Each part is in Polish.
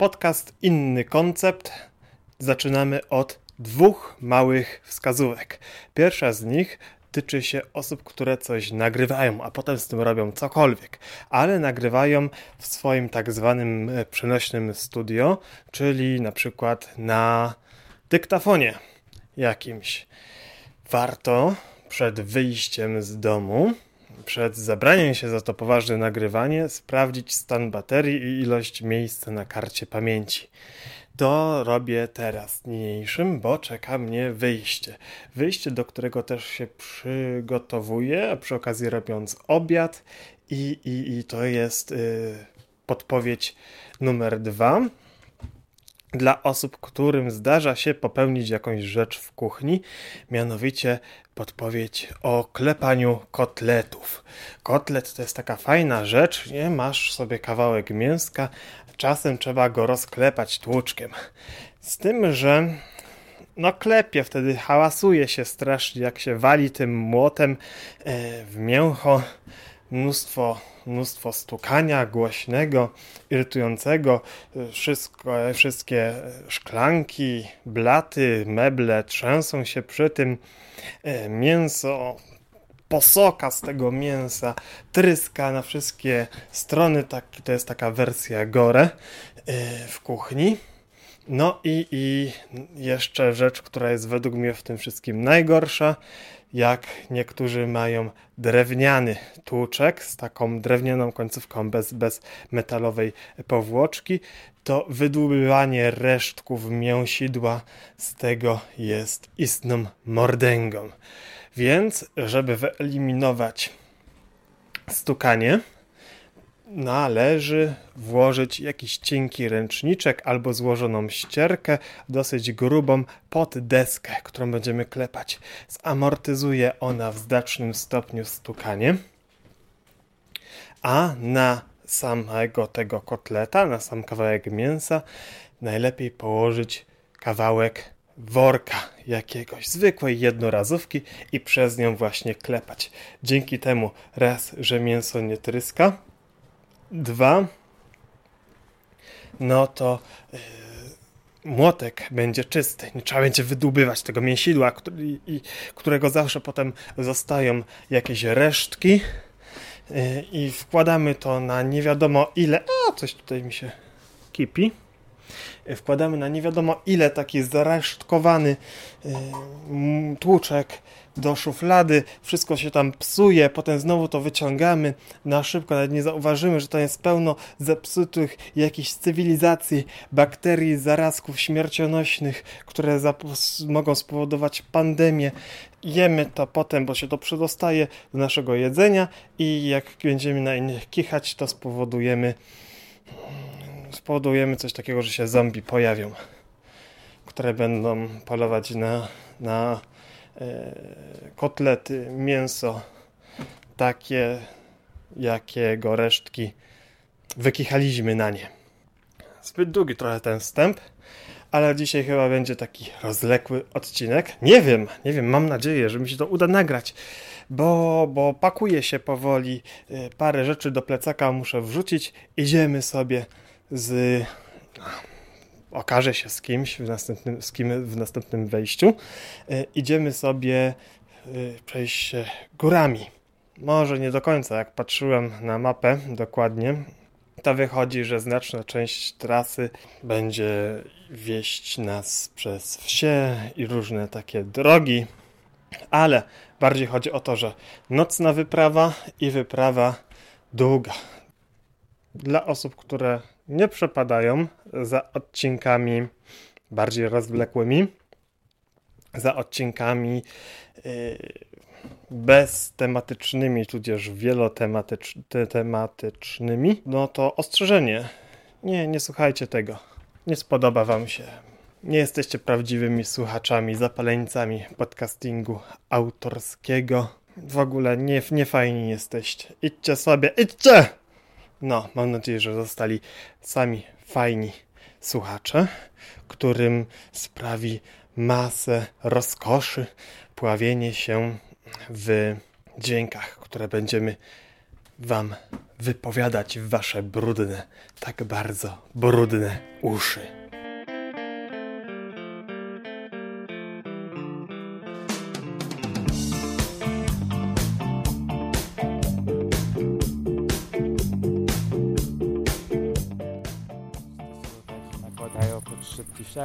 Podcast Inny Koncept. Zaczynamy od dwóch małych wskazówek. Pierwsza z nich tyczy się osób, które coś nagrywają, a potem z tym robią cokolwiek, ale nagrywają w swoim tak zwanym e, przenośnym studio, czyli na przykład na dyktafonie jakimś. Warto przed wyjściem z domu przed zabraniem się za to poważne nagrywanie sprawdzić stan baterii i ilość miejsca na karcie pamięci. To robię teraz niniejszym, bo czeka mnie wyjście. Wyjście, do którego też się przygotowuję, a przy okazji robiąc obiad i, i, i to jest y, podpowiedź numer dwa dla osób, którym zdarza się popełnić jakąś rzecz w kuchni, mianowicie podpowiedź o klepaniu kotletów. Kotlet to jest taka fajna rzecz, nie? Masz sobie kawałek mięska, czasem trzeba go rozklepać tłuczkiem. Z tym, że no klepie, wtedy hałasuje się strasznie, jak się wali tym młotem e, w mięcho mnóstwo, mnóstwo stukania głośnego, irytującego. Wszystko, wszystkie szklanki, blaty, meble trzęsą się przy tym. E, mięso posoka z tego mięsa, tryska na wszystkie strony. Tak, to jest taka wersja gore e, w kuchni. No i, i jeszcze rzecz, która jest według mnie w tym wszystkim najgorsza, jak niektórzy mają drewniany tłuczek z taką drewnianą końcówką bez, bez metalowej powłoczki, to wydłubywanie resztków mięsidła z tego jest istną mordęgą. Więc, żeby wyeliminować stukanie, należy włożyć jakiś cienki ręczniczek albo złożoną ścierkę, dosyć grubą, pod deskę, którą będziemy klepać. Zamortyzuje ona w znacznym stopniu stukanie, a na samego tego kotleta, na sam kawałek mięsa, najlepiej położyć kawałek worka jakiegoś, zwykłej jednorazówki i przez nią właśnie klepać. Dzięki temu raz, że mięso nie tryska, dwa, no to yy, młotek będzie czysty. Nie trzeba będzie wydłubywać tego mięsidła, który, i, którego zawsze potem zostają jakieś resztki. Yy, I wkładamy to na nie wiadomo ile. A, coś tutaj mi się kipi wkładamy na nie wiadomo ile taki zaresztkowany yy, tłuczek do szuflady, wszystko się tam psuje, potem znowu to wyciągamy na szybko, nawet nie zauważymy, że to jest pełno zepsutych jakichś cywilizacji, bakterii, zarazków śmiercionośnych, które mogą spowodować pandemię. Jemy to potem, bo się to przedostaje do naszego jedzenia i jak będziemy na innych kichać, to spowodujemy spowodujemy coś takiego, że się zombie pojawią, które będą polować na, na e, kotlety, mięso, takie, jakiego resztki wykichaliśmy na nie. Zbyt długi trochę ten wstęp, ale dzisiaj chyba będzie taki rozlekły odcinek. Nie wiem, nie wiem, mam nadzieję, że mi się to uda nagrać, bo, bo pakuje się powoli, e, parę rzeczy do plecaka muszę wrzucić, idziemy sobie z okaże się z kimś w następnym, z kim w następnym wejściu. E, idziemy sobie e, przejść górami. Może nie do końca, jak patrzyłem na mapę dokładnie, to wychodzi, że znaczna część trasy będzie wieść nas przez wsie i różne takie drogi, ale bardziej chodzi o to, że nocna wyprawa i wyprawa długa. Dla osób, które nie przepadają za odcinkami bardziej rozwlekłymi, za odcinkami yy, beztematycznymi, tudzież wielotematycznymi, no to ostrzeżenie. Nie, nie słuchajcie tego. Nie spodoba wam się. Nie jesteście prawdziwymi słuchaczami, zapaleńcami podcastingu autorskiego. W ogóle nie, nie fajni jesteście. Idźcie sobie, idźcie! No, mam nadzieję, że zostali sami fajni słuchacze, którym sprawi masę rozkoszy pławienie się w dźwiękach, które będziemy Wam wypowiadać w Wasze brudne, tak bardzo brudne uszy.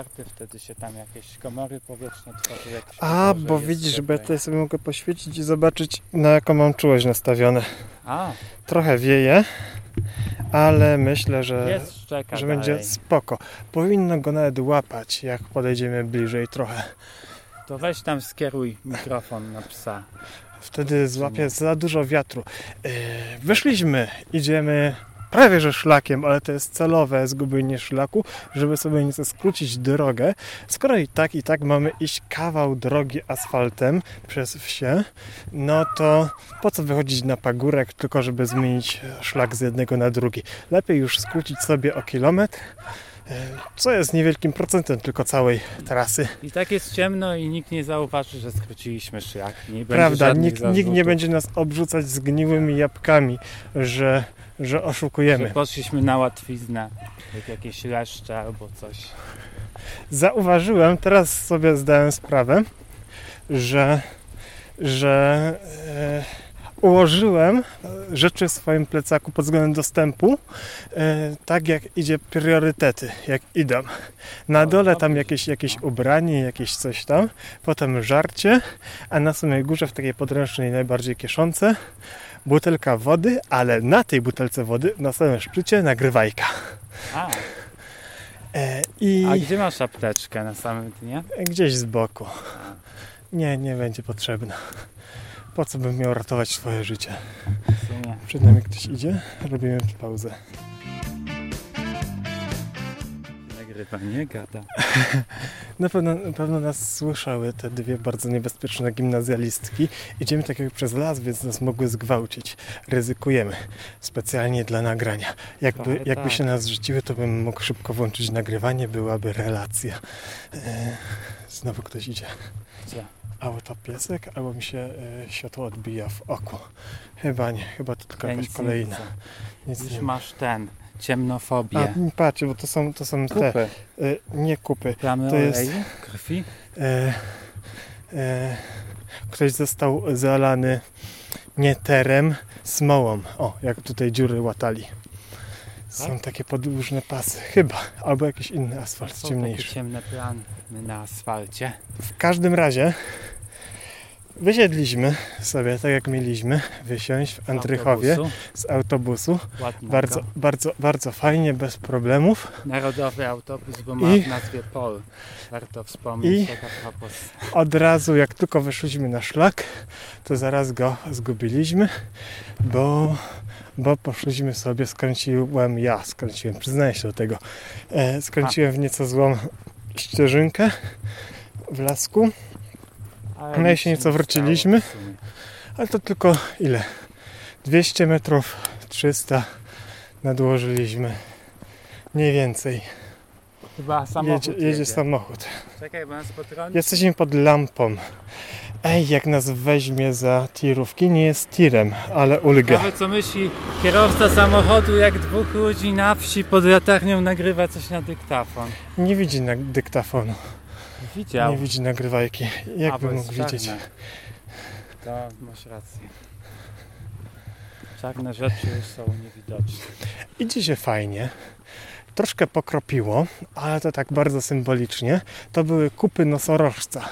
Wtedy się tam jakieś komory powietrzne się A, bo widzisz, bo ja tutaj sobie mogę poświecić i zobaczyć, na jaką mam czułość nastawione. A, Trochę wieje, ale myślę, że, że dalej. będzie spoko. Powinno go nawet łapać, jak podejdziemy bliżej trochę. To weź tam skieruj mikrofon na psa. Wtedy złapie za dużo wiatru. Yy, wyszliśmy, idziemy prawie że szlakiem, ale to jest celowe zgubienie szlaku, żeby sobie nieco skrócić drogę. Skoro i tak, i tak mamy iść kawał drogi asfaltem przez wsie, no to po co wychodzić na pagórek, tylko żeby zmienić szlak z jednego na drugi. Lepiej już skrócić sobie o kilometr, co jest niewielkim procentem tylko całej trasy. I tak jest ciemno i nikt nie zauważy, że skróciliśmy szlak. Nie Prawda, nikt, nikt nie będzie nas obrzucać zgniłymi jabłkami, że, że oszukujemy. Że poszliśmy na łatwiznę, jak jakieś leszcze albo coś. Zauważyłem, teraz sobie zdałem sprawę, że, że e, ułożyłem e, rzeczy w swoim plecaku pod względem dostępu e, tak jak idzie priorytety, jak idą. Na O, dole tam jakieś, jakieś ubranie, jakieś coś tam, potem żarcie, a na samej górze w takiej podręcznej najbardziej kieszące butelka wody, ale na tej butelce wody na samym szczycie nagrywajka. A, E, I a gdzie masz apteczkę na samym dnie? gdzieś z boku. Nie, nie będzie potrzebna. Po co bym miał ratować swoje życie? Przed nami ktoś idzie, robimy pauzę. Nagrywa, nie gada. Na pewno, na pewno nas słyszały te dwie bardzo niebezpieczne gimnazjalistki. Idziemy tak jak przez las, więc nas mogły zgwałcić. Ryzykujemy. Specjalnie dla nagrania. Jakby, Trochę jakby tak. się nas rzuciły, to bym mógł szybko włączyć nagrywanie, byłaby relacja. E, znowu ktoś idzie. Gdzie? Albo to piesek, albo mi się e, światło odbija w oku. Chyba nie, chyba to tylko Ja jakaś nic kolejna. widzę. Nic Już nie ma. masz ten, ciemnofobię. A, patrz, bo to są, to są te, Kupy. e, nie kupy. Plamy to jest- krwi. E, ktoś został zalany nie terem, smołą. O, jak tutaj dziury łatali. Są Tak? takie podłużne pasy, chyba, albo jakiś inny asfalt Są takie ciemniejszy. ciemne plamy na asfalcie. W każdym razie wysiedliśmy sobie, tak jak mieliśmy, wysiąść w Andrychowie Autobusu. z autobusu. Bardzo, bardzo, bardzo fajnie, bez problemów. Narodowy autobus, bo ma I- w nazwie POL. Warto wspomnieć, I- tak a propos. Od razu, jak tylko wyszliśmy na szlak, to zaraz go zgubiliśmy, bo, bo poszliśmy sobie, skręciłem, ja skręciłem, przyznaję się do tego, e, skręciłem w nieco złą ścieżynkę w lasku, No się nieco nie wróciliśmy. ale to tylko ile? 200 metrów, 300 nadłożyliśmy, mniej więcej. Chyba samochód Jedzie, jedzie samochód. Czekaj, bo nas potrąci. Jesteśmy pod lampą. Ej, jak nas weźmie za tirówki, nie jest tirem, ale ulga. Ciekawe co myśli kierowca samochodu, jak dwóch ludzi na wsi pod latarnią nagrywa coś na dyktafon. Nie widzi na dyktafonu, Widział. nie widzi nagrywajki. Jakby mógł widzieć? To masz rację. Czarne rzeczy są niewidoczne. Idzie się fajnie. Troszkę pokropiło, ale to tak bardzo symbolicznie. To były kupy nosorożca.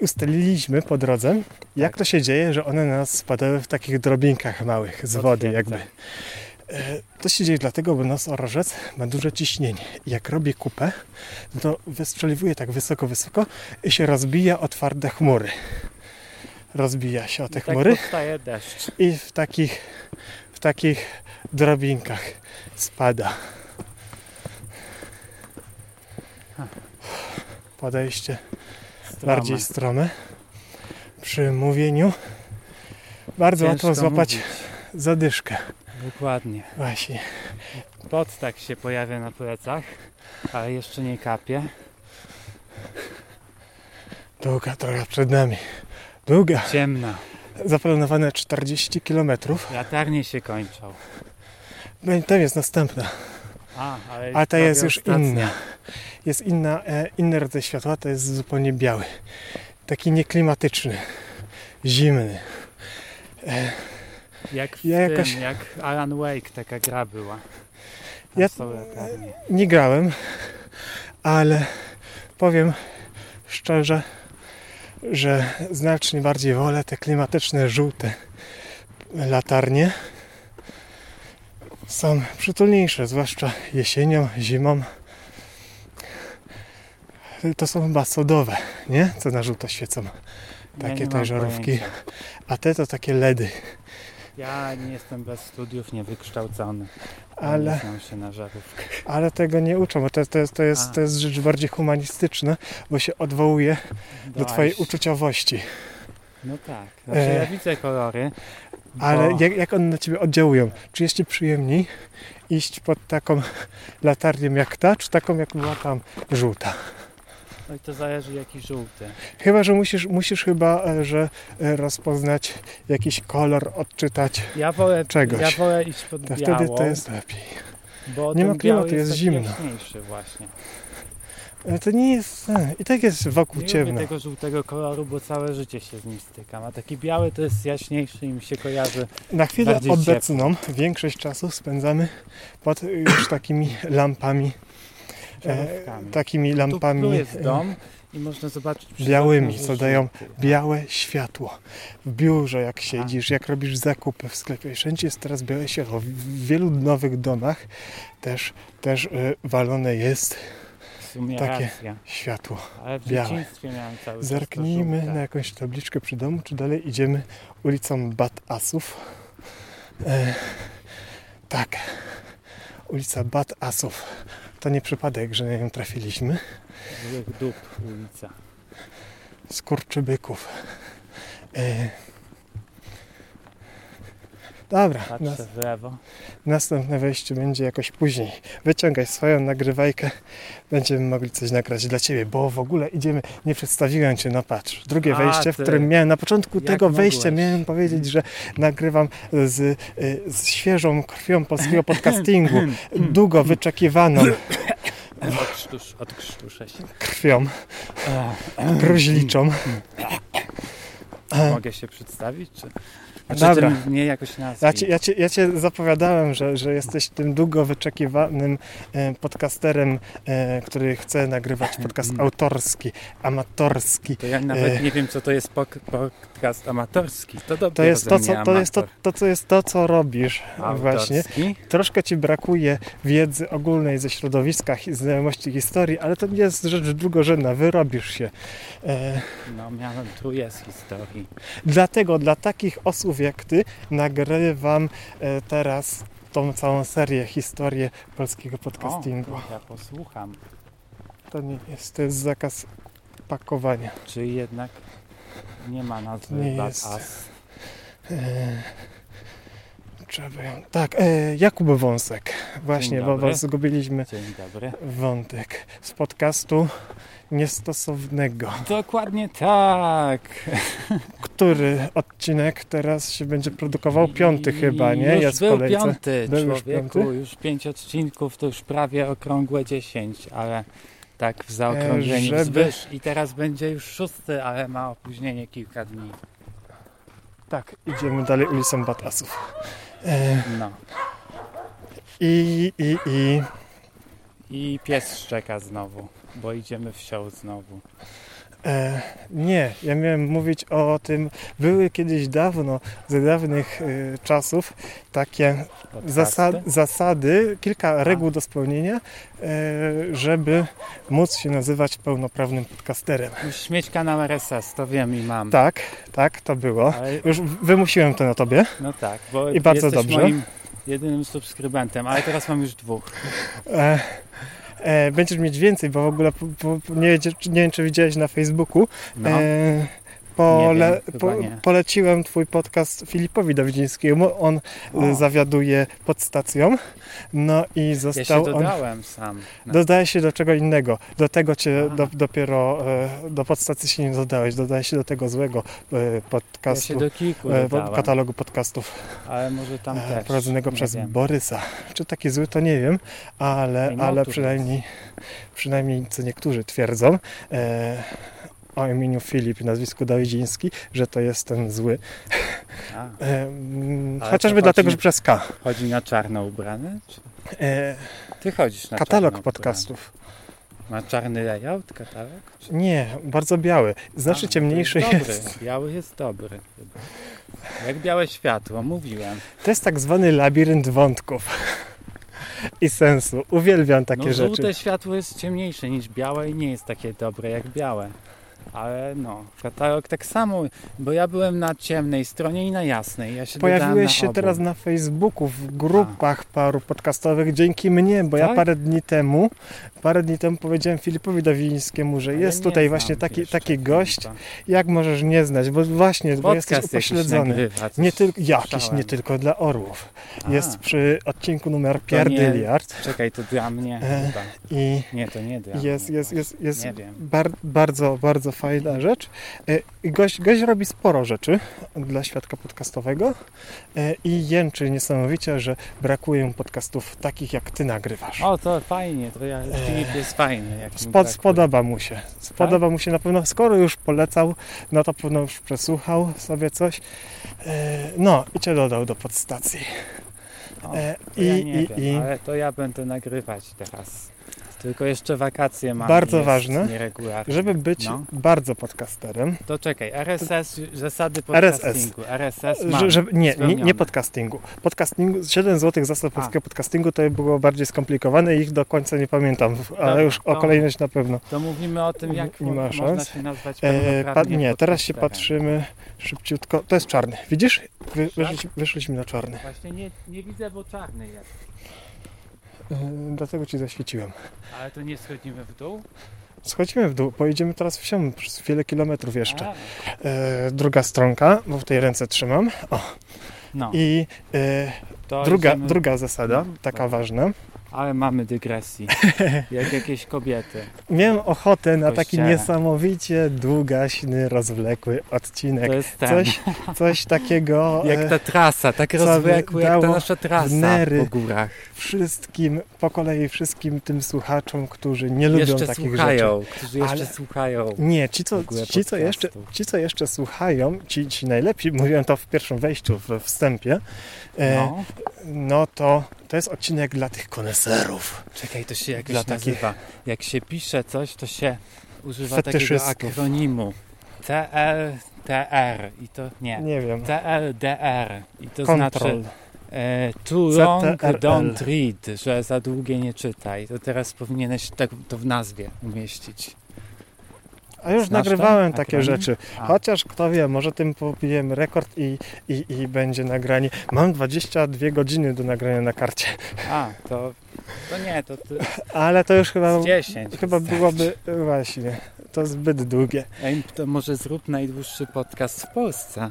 Ustaliliśmy po drodze, jak to się dzieje, że one na nas spadały w takich drobinkach małych z wody Potwierdzam. jakby. E, To się dzieje dlatego, bo nosorożec ma duże ciśnienie. Jak robi kupę, to wystrzeliwuje tak wysoko, wysoko i się rozbija o twarde chmury. Rozbija się o te I tak chmury powstaje deszcz. i w takich, w takich drobinkach spada. Podejście Stroma. bardziej strome. Przy mówieniu bardzo Ciężko łatwo złapać mówić. zadyszkę. Dokładnie. Właśnie. Pot tak się pojawia na plecach, ale jeszcze nie kapie. Długa droga przed nami. Długa. Ciemna. Zaplanowane 40 km. Latarnie się kończą. Tam jest następna. A, ale, A ta jest już ostatnia. inna. Jest inna, e, inny rodzaj światła, to jest zupełnie biały. Taki nieklimatyczny, zimny. Jak w Ja tym, jakoś- jak Alan Wake taka gra była. Tam Ja-. Nie grałem, ale powiem szczerze, że znacznie bardziej wolę te klimatyczne, żółte latarnie. Są przytulniejsze, zwłaszcza jesienią, zimą. To są chyba sodowe, nie? Co na żółto świecą. Ja Takie nie te żarówki. pojęcia. A te to takie LEDy. Ja nie jestem bez studiów, niewykształcony. Ale Nie znam się na żarówkach. Ale tego nie uczą, bo to, to, jest, to, jest, A. to jest rzecz bardziej humanistyczna, bo się odwołuje do Twojej uczuciowości. No tak. Znaczy E. ja widzę kolory. Ale bo- jak, jak one na Ciebie oddziałują? Czy jest Ci przyjemniej iść pod taką latarnią jak ta, czy taką jak była tam żółta? No i to zależy jaki żółty. Chyba, że musisz, musisz chyba, e, że e, rozpoznać jakiś kolor, odczytać, Ja wolę, Czegoś. ja wolę iść pod to białą, wtedy to jest lepiej. bo nie ma klimatu, jest taki zimno. właśnie. Ale to nie jest, e, i tak jest wokół Nie ciemno. lubię tego żółtego koloru, bo całe życie się z nim stykam. A taki biały to jest jaśniejszy i mi się kojarzy. Na chwilę obecną większość czasu spędzamy pod już takimi lampami, e, takimi Tu, lampami tu jest e, dom i można zobaczyć białymi, co dają białe światło. W biurze jak siedzisz, jak robisz zakupy w sklepie, wszędzie jest teraz białe światło. W wielu nowych domach też, też e, walone jest takie racja. światło. Ale w białe. Zerknijmy na jakąś tabliczkę przy domu, czy dalej idziemy ulicą Bad Asów. E, tak, ulica Bad Asów. To nie przypadek, że na nią trafiliśmy. Złych dup ulica. Skurczybyków. E, dobra, Patrzę w lewo. następne wejście będzie jakoś później. Wyciągaj swoją nagrywajkę, będziemy mogli coś nagrać dla Ciebie, bo w ogóle idziemy, nie przedstawiłem Cię, no patrz, drugie A, wejście, w którym miałem na początku Jak tego wejścia, mogłeś? miałem powiedzieć, że nagrywam z, y, z świeżą krwią polskiego podcastingu, długo wyczekiwaną Odkrztusz, odkrztuszę się. krwią gruźliczą. Mogę się przedstawić? Czy... Znaczy, Dobra. ty mnie jakoś nazwij. Ja cię, ja, cię, ja cię zapowiadałem, że, że jesteś tym długo wyczekiwanym e, podcasterem, e, który chce nagrywać podcast autorski, amatorski. To ja nawet Ech. nie wiem, co to jest podcast amatorski. To, dopiero To jest to, co, to, jest to, to, co jest to, co robisz właśnie. Autorski? Troszkę ci brakuje wiedzy ogólnej ze środowiska, znajomości historii, ale to nie jest rzecz drugorzędna, wyrobisz się. E, No miałem tu jest historii. dlatego dla takich osób jak ty nagrywam e, teraz tą całą serię, historię polskiego podcastingu. O, ja posłucham. To nie jest, to jest zakaz pakowania. Czy jednak nie ma nazwy Nie jest. Ass? E, trzeba ją... Tak, e, Jakub Wąsek. Właśnie, bo, dobry. zgubiliśmy wątek z podcastu niestosownego. Dokładnie tak. Który odcinek teraz się będzie produkował? Piąty chyba, nie? Już Jest był kolejce. piąty, Był już człowieku. piąty? Już pięć odcinków, to już prawie okrągłe 10, ale tak w zaokrążeniu żeby- wzwyż. I teraz będzie już szósty, ale ma opóźnienie kilka dni. Tak, idziemy dalej ulicą Batasów. E, No. I, i, i I pies szczeka znowu, bo idziemy wsią znowu. E, nie, ja miałem mówić o tym, były kiedyś dawno, ze dawnych e, czasów, takie zasad, zasady, kilka reguł do spełnienia, e, żeby móc się nazywać pełnoprawnym podcasterem. Musisz mieć kanał RSS, to wiem i mam. Tak, tak, to było. Ale, Już wymusiłem to na tobie. no tak, bo I bardzo dobrze. moim jedynym subskrybentem, ale teraz mam już dwóch. E, będziesz mieć więcej, bo w ogóle po, po, nie, nie wiem, czy widziałeś na Facebooku, No. e, Pole, wiem, po, poleciłem twój podcast Filipowi Dawidzińskiemu. On O. y, zawiaduje podstacją. No i Ja został on. dodałem sam. No. Dodaje się do czego innego. Do tego cię do, dopiero e, do podstacji się nie dodałeś. Dodaje się do tego złego e, Ja się podcastu. do kilku e, dodałem, katalogu podcastów ale może tam e, też. prowadzonego przez wiem. Borysa. Czy taki zły to nie wiem, ale, no, ale przynajmniej, przynajmniej co niektórzy twierdzą e, o imieniu Filip i nazwisku Dawidziński, że to jest ten zły. A, chociażby dlatego, że przez K. chodzi na czarno ubrany? Czy E, ty chodzisz na katalog podcastów. Ma czarny layout katalog? Czy... Nie, bardzo biały. Znacznie A, ciemniejszy jest. jest. Dobry. Biały jest dobry. Jak białe światło, mówiłem. To jest tak zwany labirynt wątków i sensu. Uwielbiam takie no, rzeczy. żółte światło jest ciemniejsze niż białe i nie jest takie dobre jak białe. Ale no, katalog tak samo, bo ja byłem na ciemnej stronie i na jasnej. Ja się Pojawiłeś się obu. teraz na Facebooku, w grupach paru podcastowych dzięki mnie, bo ja Tak? parę dni temu, parę dni temu powiedziałem Filipowi Dawińskiemu, że Ale jest nie tutaj właśnie taki, jeszcze taki gość, jak możesz nie znać, bo właśnie, bo jesteś upośledzony. Nie tylko, jakiś, nie tylko dla orłów. A, Jest przy odcinku numer nie- Pierdyliard Czekaj, to dla mnie E, i Nie, to nie dla jest, mnie. jest, jest, jest Nie wiem. bar, bardzo, bardzo fajna rzecz. E, i Gość, gość robi sporo rzeczy dla świadka podcastowego e, i jęczy niesamowicie, że brakuje mu podcastów takich, jak ty nagrywasz. O, to fajnie, to ja, Filip jest fajny. Jak Spod, spodoba mu się. Spodoba Tak? mu się na pewno. Skoro już polecał, no to pewno już przesłuchał sobie coś. E, No i cię dodał do podstacji. O, I, ja nie i, wiem, i ale to ja będę nagrywać teraz. Tylko jeszcze wakacje mam. Bardzo ważne, żeby być No. bardzo podcasterem, To czekaj, RSS, zasady RSS. podcastingu. RSS mam. że, nie, nie, nie podcastingu. Podcastingu, 7 zł zasad A. polskiego podcastingu to było bardziej skomplikowane i ich do końca nie pamiętam, ale Dobra, już o kolejność na pewno. To mówimy o tym, jak Nie ma mo- można się nazwać E, pa, nie, teraz się patrzymy szybciutko. To jest czarny. Widzisz? Wy, wyszliśmy, wyszliśmy na czarny. Właśnie nie, nie widzę, bo czarny jest. E, dlatego ci zaświeciłem. Ale to nie schodzimy w dół? Schodzimy w dół, pojedziemy teraz wsią przez wiele kilometrów jeszcze. E, druga stronka, bo w tej ręce trzymam. O, no, I e, druga, idziemy- druga zasada, No, taka ważna. Ale mamy dygresji. Jak jakieś kobiety. Miałem ochotę na taki Kościele. niesamowicie długaśny, rozwlekły odcinek. To jest ten. Coś, coś takiego Jak e, ta trasa, tak rozwlekły, jak ta nasza trasa wnery. po górach. wszystkim, po kolei wszystkim tym słuchaczom, którzy nie lubią Jeszcze takich rzeczy. słuchają, którzy jeszcze Ale- słuchają. Nie, ci co, w ci, co jeszcze, ci, co jeszcze słuchają, ci, ci najlepiej, mówiłem to w pierwszym wejściu, we wstępie, e, no, No, to to jest odcinek dla tych koneserów. czekaj, to się jakoś Dla takich- nazywa. Jak się pisze coś, to się używa takiego akronimu. TLTR i to nie. Nie wiem. TLDR i to Control. znaczy e, too long CTRL. don't read, że za długie nie czytaj. To teraz powinieneś tak to w nazwie umieścić. A już Znasz nagrywałem takie rzeczy. A. Chociaż kto wie, może tym pobijemy rekord i, i, i będzie nagranie. Mam 22 godziny do nagrania na karcie, A, to, to nie, to, to ale to już chyba, z 10. chyba wystarczy. byłoby właśnie. To zbyt długie. Ej, to może zrób najdłuższy podcast w Polsce.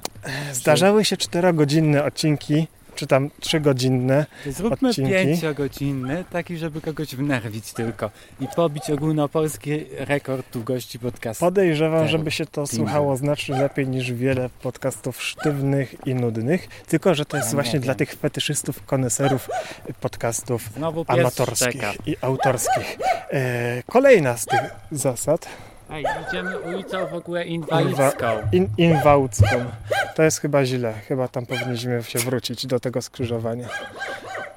Zdarzały się 4-godzinne odcinki, czy tam 3-godzinne. To zróbmy Odcinki. pięciogodzinny, taki, żeby kogoś wnerwić tylko i pobić ogólnopolski rekord długości podcastu. Podejrzewam, żeby się to słuchało znacznie lepiej niż wiele podcastów sztywnych i nudnych. Tylko, że to jest właśnie dla tych fetyszystów, koneserów podcastów Znowu pies amatorskich szczeka. i autorskich. E, kolejna z tych zasad, Ej, idziemy ulicą w ogóle inwalidzką. in, inwałcką. To jest chyba źle. Chyba tam powinniśmy się wrócić do tego skrzyżowania.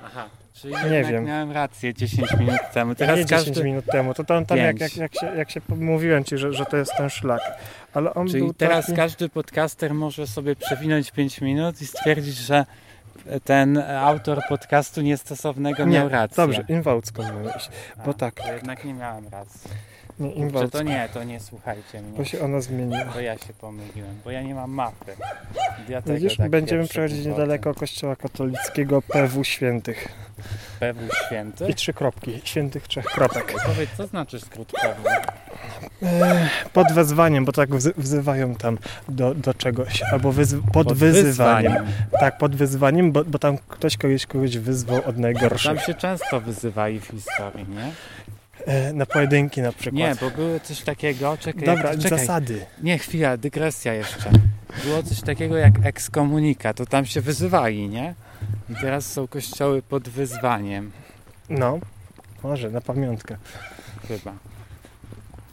Aha, czyli Nie wiem. miałem rację 10 minut temu. Teraz nie 10 każdy... minut temu. To tam, tam jak, jak, jak, się, jak się mówiłem ci, że, że to jest ten szlak. Ale on Czyli teraz taki... każdy podcaster może sobie przewinąć 5 minut i stwierdzić, że ten autor podcastu niestosownego Nie, miał rację. dobrze, inwałcką mówisz. A, bo tak. To jednak nie miałem racji. Nie, Kurczę, inwałcką. to nie, to nie słuchajcie mnie. Bo się ona zmieniła. To ja się pomyliłem, bo ja nie mam mapy. Dlatego Widzisz, tak będziemy przechodzić niedaleko kościoła katolickiego PW Świętych. PW Święty? I trzy kropki. Świętych trzech kropek. Powiedz, co znaczy skrót PW? E, pod wezwaniem, bo tak wzy- wzywają tam do, do czegoś, albo wyz- pod, wyzywaniem. wyzwaniem. Tak, pod wyzwaniem, bo, bo tam ktoś kogoś, kogoś wyzwał od Tam najgorszych. się często wyzywali w historii, nie? E, na pojedynki na przykład. Nie, bo było coś takiego, czekaj, Dobra, jak, czekaj. zasady. Nie, chwila, dygresja jeszcze. Było coś takiego jak ekskomunika, to tam się wyzywali, nie? I teraz są kościoły pod wyzwaniem, No, może na pamiątkę. chyba.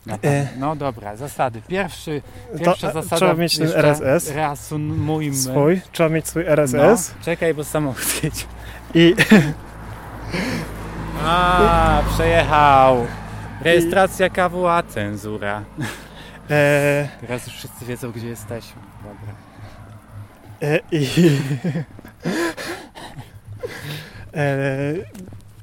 No, E. no dobra, zasady. Pierwszy, To pierwsza e, zasada. trzeba mieć ten RSS Reasumujmy. swój, trzeba mieć swój No, RSS czekaj, bo samochód jedzie. i A, przejechał. Rejestracja KWA, cenzura. e, Teraz już wszyscy wiedzą, gdzie jesteśmy. Dobra. e, i e,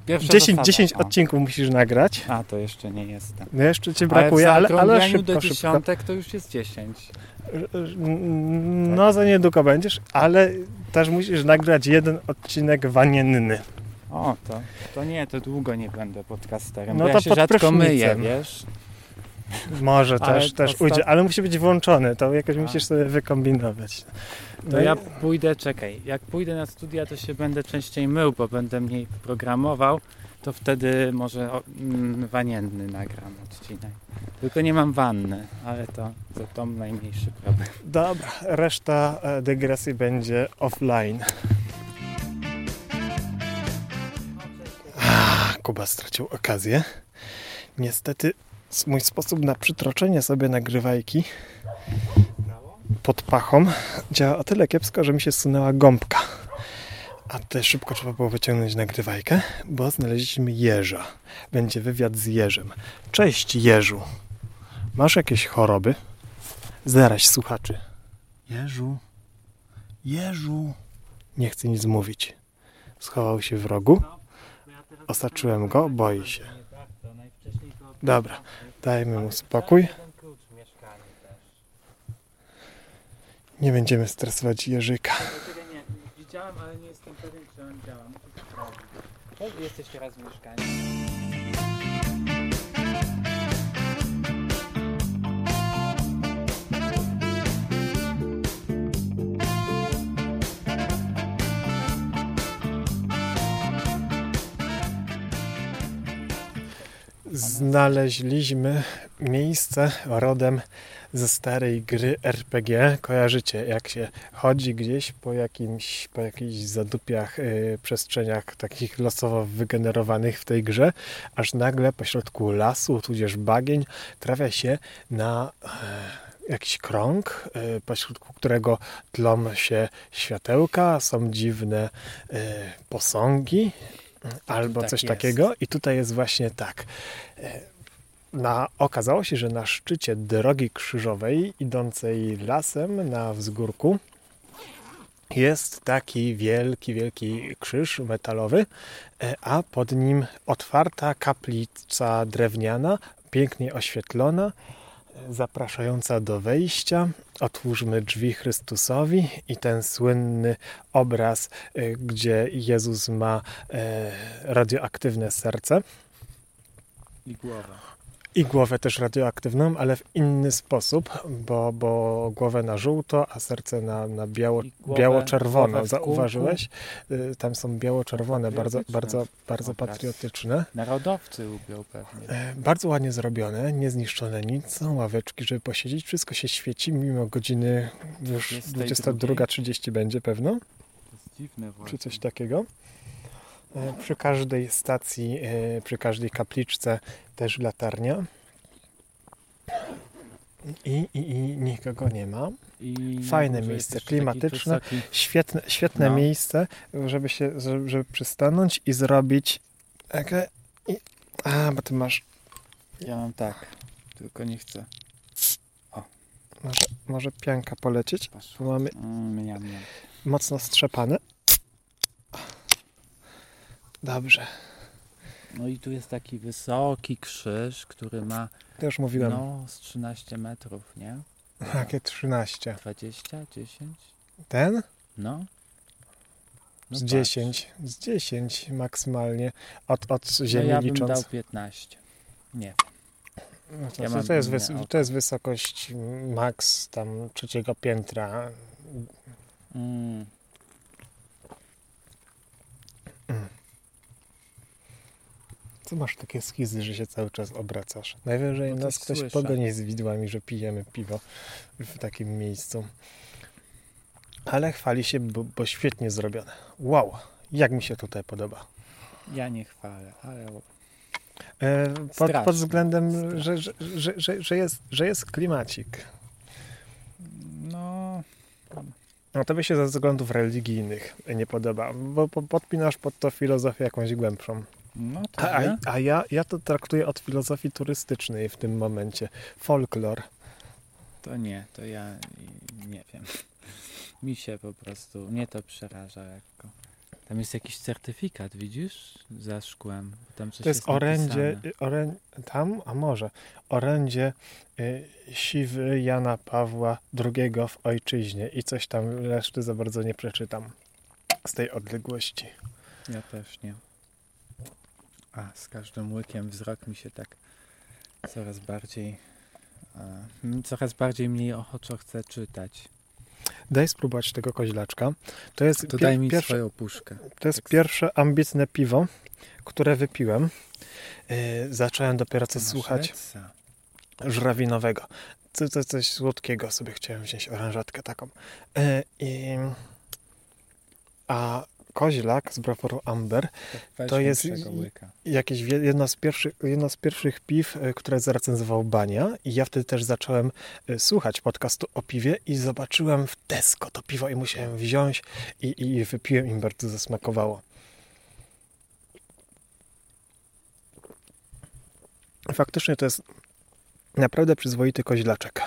Pierwsza 10, zasada. 10 O. odcinków musisz nagrać. A, to jeszcze nie jestem. No jeszcze ci brakuje, ale ale, ale szybko, do szybko. dziesiątek to już jest 10. No za niedługo będziesz, ale też musisz nagrać jeden odcinek wanienny. O, to, to nie, to długo nie będę podcasterem, No to ja się rzadko myję, wiesz? Może Ale też, też ostat- ujdzie, ale musi być włączony, to jakoś A. musisz sobie wykombinować. To No ja pójdę, czekaj, jak pójdę na studia, to się będę częściej mył, bo będę mniej programował, to wtedy może o, mm, wanienny nagram odcinek. Tylko nie mam wanny, ale to, to, to najmniejszy problem. Dobra, reszta e, dygresji będzie offline. Kuba stracił okazję. Niestety mój sposób na przytroczenie sobie nagrywajki pod pachą działa o tyle kiepsko, że mi się zsunęła gąbka. A tutaj szybko trzeba było wyciągnąć nagrywajkę, bo znaleźliśmy jeża. Będzie wywiad z jeżem. Cześć jeżu. Masz jakieś choroby? Zaraź słuchaczy. Jeżu, Jeżu. Nie chce nic mówić. Schował się w rogu. Osaczyłem go, boi się. Dobra, dajmy mu spokój. Nie będziemy stresować Jerzyka. Widziałem, ale nie jestem pewien, czy on działa. Jesteś teraz w mieszkaniu. Znaleźliśmy miejsce rodem ze starej gry RPG. Kojarzycie, jak się chodzi gdzieś po jakimś, po jakichś zadupiach, y, przestrzeniach takich losowo wygenerowanych w tej grze, aż nagle pośrodku lasu, tudzież bagień, trafia się na e, jakiś krąg, e, pośrodku którego tlą się światełka, są dziwne e, posągi, albo tak coś jest. takiego. I tutaj jest właśnie tak. E, Na, okazało się, że na szczycie drogi krzyżowej idącej lasem na wzgórku jest taki wielki, wielki krzyż metalowy, e, a pod nim otwarta kaplica drewniana, pięknie oświetlona, e, zapraszająca do wejścia. Otwórzmy drzwi Chrystusowi i ten słynny obraz, e, gdzie Jezus ma e, radioaktywne serce I głowa. I głowę też radioaktywną, ale w inny sposób, bo, bo głowę na żółto, a serce na, na biało, głowę- biało-czerwono. Zauważyłeś? Y, Tam są biało-czerwone, bardzo, bardzo, bardzo obraz. patriotyczne. Narodowcy lubią pewnie. E, Bardzo ładnie zrobione, niezniszczone nic, są ławeczki, żeby posiedzieć, wszystko się świeci, mimo godziny już 22:30 22.30 będzie pewno. To jest dziwne właśnie. czy coś takiego. E, Przy każdej stacji, e, przy każdej kapliczce też latarnia. I, i, I nikogo nie ma. I Fajne miejsce, klimatyczne. Świetne, świetne No. miejsce, żeby się, żeby, przystanąć i zrobić. I, a, bo ty masz. Ja mam tak, tylko nie chcę. Może, może pianka polecieć? Patrz. Mamy Mm, miam, miam. mocno strzepane. Dobrze. No i tu jest taki wysoki krzyż, który ma To już mówiłem. no z 13 metrów, nie? Jakie 13. 20, 10? Ten? No. No Z patrz. 10, z 10 maksymalnie od, od ziemi no ja bym licząc. dał 15. Nie. No to, Ja to, to, jest wys- to jest wysokość max tam trzeciego piętra. Mm. Co masz takie schizy, że się cały czas obracasz? Najwyżej Bo nas ktoś słyszę. pogoni z widłami, że pijemy piwo w takim miejscu. Ale chwali się, bo, bo świetnie zrobione. Wow, jak mi się tutaj podoba. Ja nie chwalę, ale E, pod, pod względem, że, że, że, że, jest, że jest klimacik. no No to by się ze względów religijnych nie podoba, bo po- podpinasz pod to filozofię jakąś głębszą. No to A, ja. a, ja, ja to traktuję od filozofii turystycznej w tym momencie. Folklor. To nie, to ja nie wiem. Mi się po prostu, mnie to przeraża lekko. Tam jest jakiś certyfikat, widzisz? Za szkłem. Tam coś To jest orędzie, napisane. orę, tam, a może, orędzie y, siwy Jana Pawła II w ojczyźnie i coś tam, reszty za bardzo nie przeczytam z tej odległości. Ja też nie. A, z każdym łykiem wzrok mi się tak coraz bardziej, a, coraz bardziej mniej ochoczo chce czytać. Daj spróbować tego koźlaczka. To jest, To pier- daj mi pierwsze, swoją puszkę. to jest tak- pierwsze ambitne piwo, które wypiłem. Y, zacząłem dopiero co słuchać lepsa. żrawinowego. Co, co, coś słodkiego sobie chciałem wziąć, oranżatkę taką. Y, i, a koźlak z browaru Amber weź to jest- jakieś jedno z pierwszych, jedno z pierwszych piw, e, które zarecenzował Bania i ja wtedy też zacząłem e, słuchać podcastu o piwie i zobaczyłem w Tesco to piwo i musiałem wziąć i, i wypiłem i bardzo zasmakowało. Faktycznie to jest naprawdę przyzwoity koźlaczek.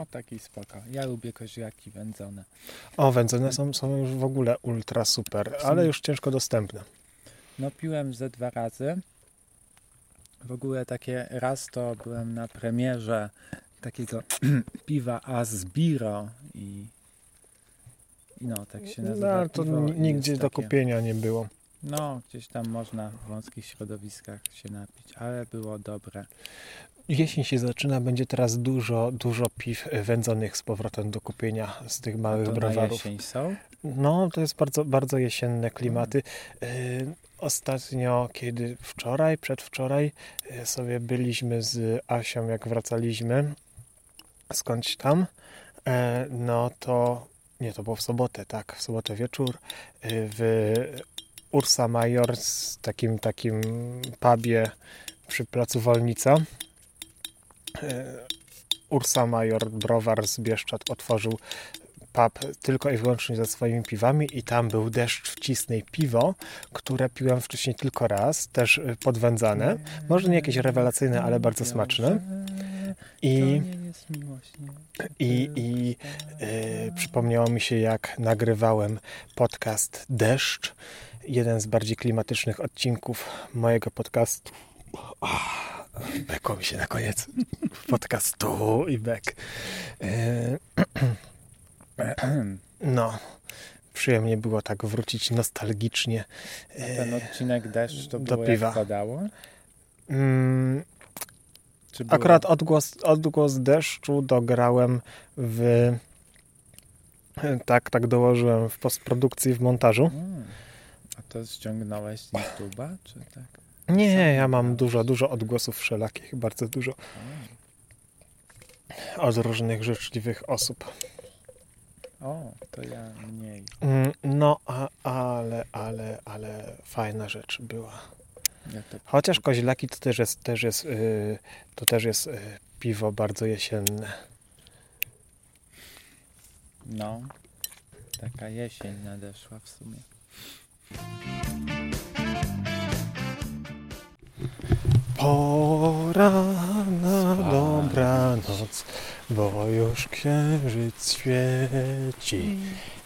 No taki spoko. Ja lubię koźlaki wędzone. O, wędzone są, są już w ogóle ultra super, ale już ciężko dostępne. No piłem ze dwa razy. W ogóle takie raz to byłem na premierze takiego piwa Asbiro i i no, tak się No, nazywa ale to nigdzie do takie- kupienia nie było. No, gdzieś tam można w wąskich środowiskach się napić, ale było dobre. Jesień się zaczyna, będzie teraz dużo, dużo piw wędzonych z powrotem do kupienia z tych małych To na browarów. jesień są? No, to jest bardzo, bardzo jesienne klimaty. Yy, Ostatnio, kiedy wczoraj, przedwczoraj yy, sobie byliśmy z Asią, jak wracaliśmy skądś tam, e, no to, nie, to było w sobotę, tak, w sobotę wieczór, w Ursa Major, z takim, takim pubie przy placu Wolnica. Yy, Ursa Major, browar z Bieszczad otworzył pub tylko i wyłącznie ze swoimi piwami i tam był deszcz wcisnej piwo, które piłem wcześniej tylko raz, też y, podwędzane. Może nie jakieś rewelacyjne, ale bardzo smaczne. I, I, i, i y, przypomniało mi się, jak nagrywałem podcast Deszcz, jeden z bardziej klimatycznych odcinków mojego podcastu. Ah, Bekło mi się na koniec. Podcastu i bek. Y, No, przyjemnie było tak wrócić nostalgicznie. Ten odcinek deszcz to do było piwa. jak padało? Mm, akurat odgłos, odgłos deszczu dograłem w. Tak, tak dołożyłem w postprodukcji, w montażu. Mm. A to ściągnąłeś z YouTube'a, czy tak? Nie, ja mam dużo, dużo odgłosów wszelakich, bardzo dużo od różnych życzliwych osób. o to ja mniej. Mm, No, a, ale, ale, ale fajna rzecz była. Chociaż koźlaki to też jest, też jest, yy, to też jest yy, piwo bardzo jesienne. No, taka jesień nadeszła w sumie. Pora na dobranoc, bo już księżyc świeci.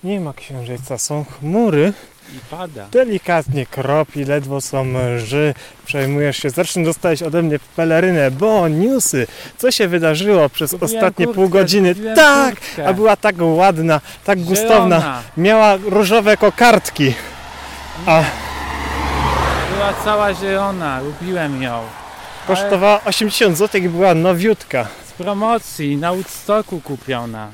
Nie ma księżyca, są chmury, I pada. delikatnie kropi, ledwo są mrzy. Przejmujesz się, dostać ode mnie pelerynę, bo newsy, co się wydarzyło przez Kupiłem ostatnie kurtkę, pół godziny. Tak, kurtkę. a była tak ładna, tak gustowna, Zielona. miała różowe kokardki. A Była cała zielona, lubiłem ją. Kosztowała 80 zł i była nowiutka. Z promocji na Woodstocku kupiona.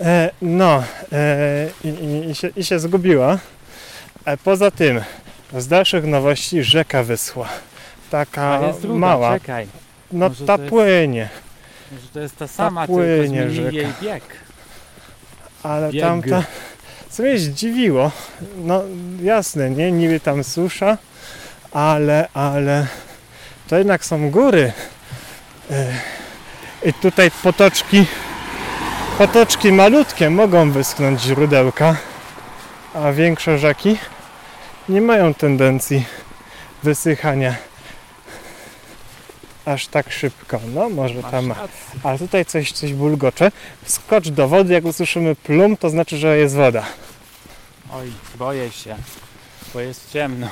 E, no, e, i, i, i, się, i się zgubiła. E, poza tym, z dalszych nowości rzeka wyschła. Taka druga, mała. czekaj. No Może ta to jest- płynie, Może to jest ta sama, płynie tylko zmienili rzeka. jej bieg. ale Bieg. tamta... Co mnie zdziwiło, no jasne, nie, niby tam susza, ale, ale to jednak są góry. E, I tutaj potoczki, potoczki malutkie mogą wyschnąć źródełka, a większe rzeki nie mają tendencji wysychania aż tak szybko. No może tam ma. Ale tutaj coś, coś bulgocze. Wskocz do wody, jak usłyszymy plum, to znaczy, że jest woda. Oj, boję się, bo jest ciemno.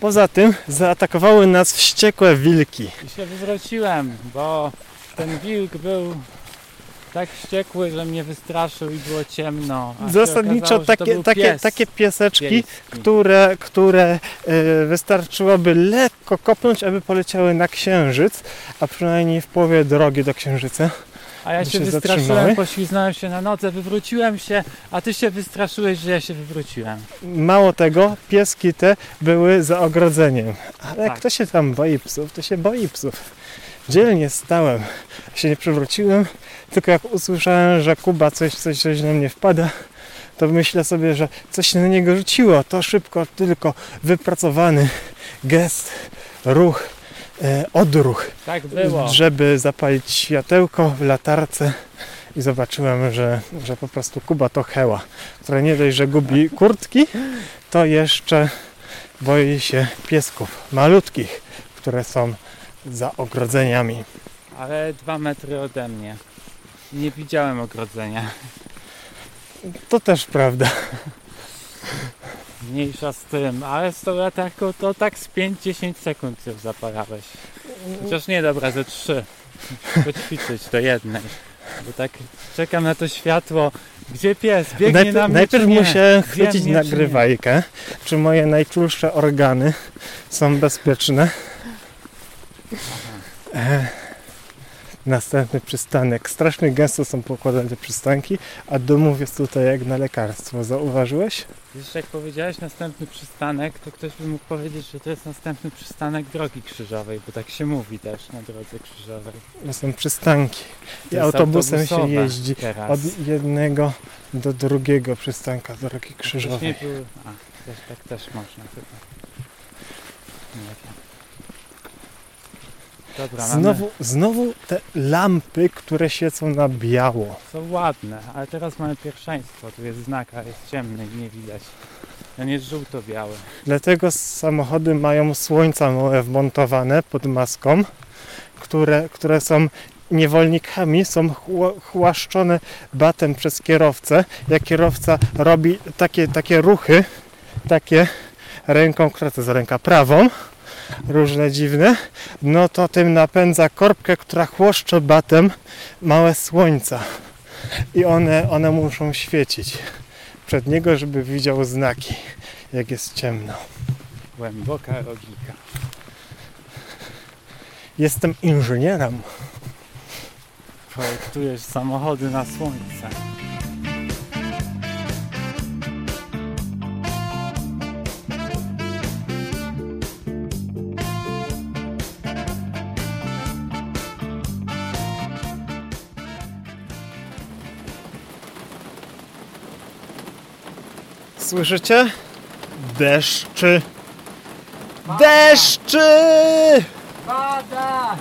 Poza tym zaatakowały nas wściekłe wilki. I się wywróciłem, bo ten wilk był tak wściekły, że mnie wystraszył i było ciemno. Zasadniczo okazało, takie, takie, pies takie pieseczki, które, które e, wystarczyłoby lekko kopnąć, aby poleciały na księżyc, a przynajmniej w połowie drogi do księżyca. A ja się się wystraszyłem, pośliznąłem się na nodze, wywróciłem się, a ty się wystraszyłeś, że ja się wywróciłem. Mało tego, pieski te były za ogrodzeniem. Ale Tak. kto się tam boi psów, to się boi psów. Dzielnie stałem, się nie przewróciłem, tylko jak usłyszałem, że Kuba coś, coś, coś na mnie wpada, to myślę sobie, że coś się na niego rzuciło. To szybko, tylko wypracowany gest, ruch, odruch, Tak było. żeby zapalić światełko w latarce i zobaczyłem, że, że po prostu Kuba to heła, która nie dość, że gubi kurtki, to jeszcze boi się piesków malutkich, które są za ogrodzeniami. Ale dwa metry ode mnie. Nie widziałem ogrodzenia. To też prawda. Mniejsza z tym, ale z tą latarką to tak z 5-10 sekund ją zapalałeś. Chociaż nie, dobra, ze 3. Poćwiczyć do jednej. Bo tak czekam na to światło. Gdzie pies? Biegnie Najpierw, na mnie najpierw czy musiałem chwycić mnie, czy nie? nagrywajkę, czy moje najczulsze organy są bezpieczne. E, Następny przystanek. Strasznie gęsto są pokładane te przystanki, a domów jest tutaj jak na lekarstwo. Zauważyłeś? Wiesz, jak powiedziałeś następny przystanek, to ktoś by mógł powiedzieć, że to jest następny przystanek drogi krzyżowej, bo tak się mówi też na drodze krzyżowej. To są przystanki. I autobusem się jeździ teraz. od jednego do drugiego przystanka drogi krzyżowej. były... A, też, tak też można chyba. Mamy... Znowu, znowu te lampy, które świecą na biało. Są ładne, ale teraz mamy pierwszeństwo. Tu jest znak, a jest ciemny i nie widać. Ten jest żółto-biały. Dlatego samochody mają słońca małe wmontowane pod maską, które, które są niewolnikami, są chłaszczone batem przez kierowcę. Jak kierowca robi takie, takie ruchy, takie ręką, która to jest ręka prawą, różne dziwne, no to tym napędza korbkę, która chłoszcze batem małe słońca. I one, one muszą świecić przed niego, żeby widział znaki, jak jest ciemno. Głęboka logika. Jestem inżynierem. Projektujesz samochody na słońce. Słyszycie? Deszczy. Deszczy! Pada!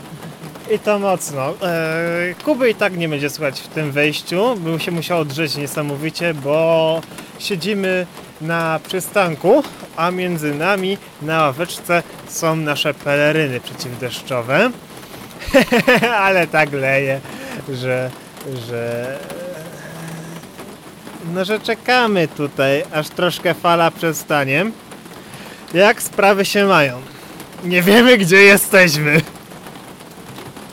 I to mocno. Eee, Kuby i tak nie będzie słychać w tym wejściu. Bym się musiał drzeć niesamowicie, bo siedzimy na przystanku, a między nami na ławeczce są nasze peleryny przeciwdeszczowe. Ale tak leje, że, że no, że czekamy tutaj, aż troszkę fala przestanie. Jak sprawy się mają? Nie wiemy, gdzie jesteśmy.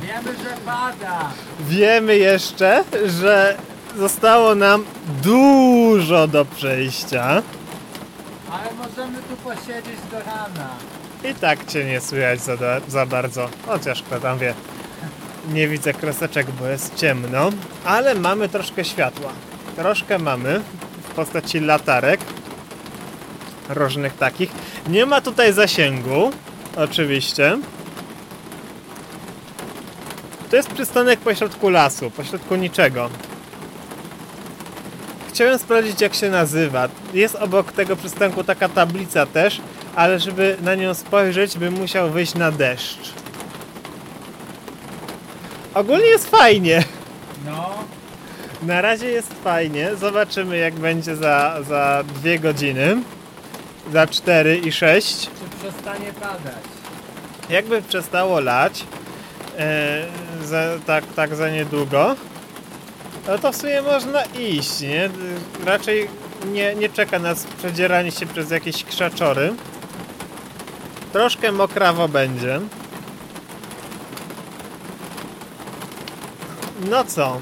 Wiemy, że pada! Wiemy jeszcze, że zostało nam dużo do przejścia. Ale możemy tu posiedzieć do rana. I tak cię nie słychać za, za bardzo. Chociaż kto tam wie. Nie widzę kreseczek, bo jest ciemno. Ale mamy troszkę światła. Troszkę mamy w postaci latarek. Różnych takich. Nie ma tutaj zasięgu. Oczywiście. To jest przystanek pośrodku lasu, pośrodku niczego. Chciałem sprawdzić jak się nazywa. Jest obok tego przystanku taka tablica też, ale żeby na nią spojrzeć, bym musiał wyjść na deszcz. Ogólnie jest fajnie. No, Na razie jest fajnie. Zobaczymy jak będzie za, za dwie godziny. Za 4 i 6. czy przestanie padać? Jakby przestało lać e, za, tak, tak za niedługo, no to w sumie można iść, nie? Raczej nie, nie czeka nas przedzieranie się przez jakieś krzaczory. Troszkę mokrawo będzie. No co?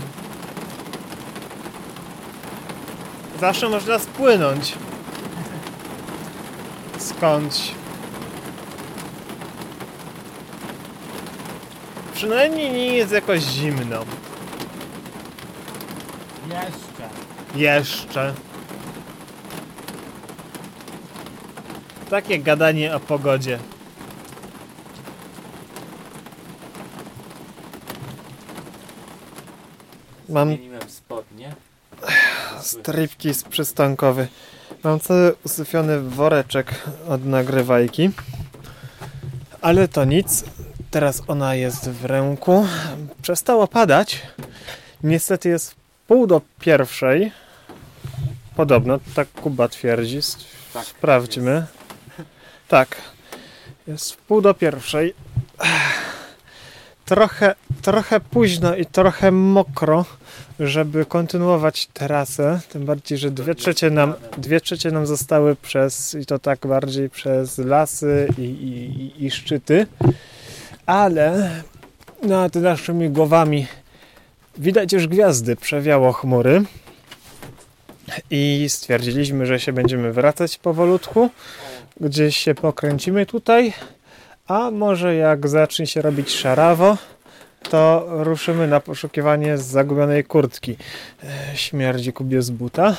Zawsze można spłynąć. Skądś. Przynajmniej nie jest jakoś zimno. Jeszcze. Jeszcze. Takie gadanie o pogodzie. Mam. Stripki z przystankowy. Mam cały usyfiony woreczek od nagrywajki. Ale to nic. Teraz ona jest w ręku. Przestało padać. Niestety jest pół do pierwszej. Podobno, tak Kuba twierdzi. Tak, Sprawdźmy. Tak. Jest pół do pierwszej. Trochę, trochę późno i trochę mokro, żeby kontynuować trasę. Tym bardziej, że dwie trzecie nam, dwie trzecie nam zostały przez, i to tak bardziej przez lasy i, i, i- szczyty. Ale nad naszymi głowami widać już gwiazdy, przewiało chmury. I stwierdziliśmy, że się będziemy wracać powolutku. Gdzieś się pokręcimy tutaj. A może jak zacznie się robić szarawo, to ruszymy na poszukiwanie zagubionej kurtki. E, Śmierdzi Kubie z buta.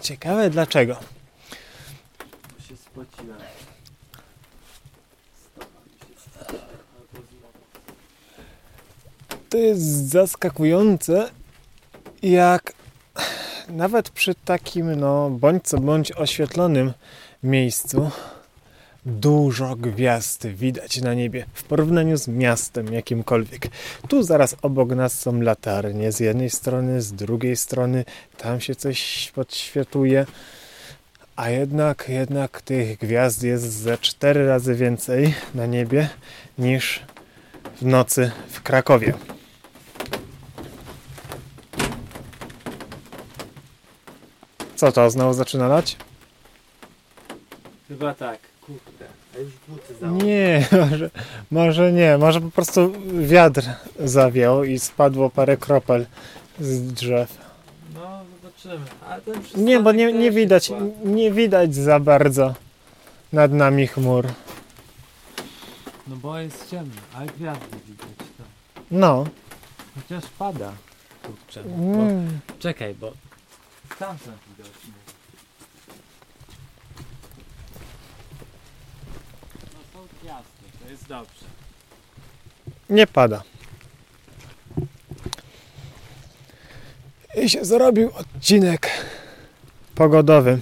Ciekawe dlaczego. Się. To jest zaskakujące, jak nawet przy takim, no, bądź co bądź oświetlonym miejscu, dużo gwiazd widać na niebie w porównaniu z miastem jakimkolwiek. Tu zaraz obok nas są latarnie, z jednej strony, z drugiej strony, tam się coś podświetuje. A jednak, jednak tych gwiazd jest ze cztery razy więcej na niebie niż w nocy w Krakowie. Co to, znowu zaczyna lać? Chyba tak. Kurde. A już buty. Nie, może, może nie, może po prostu wiatr zawiał i spadło parę kropel z drzew. No, zobaczymy. Ale ten Nie, bo nie, przystanek nie widać, ładny. nie widać za bardzo nad nami chmur. No bo jest ciemno, ale gwiazdy widać. To. No. Chociaż pada. Kurczę. Bo, Mm. czekaj, bo tam są widoczne. No są gwiazdy, to dobrze. Nie pada. I się zrobił odcinek pogodowy.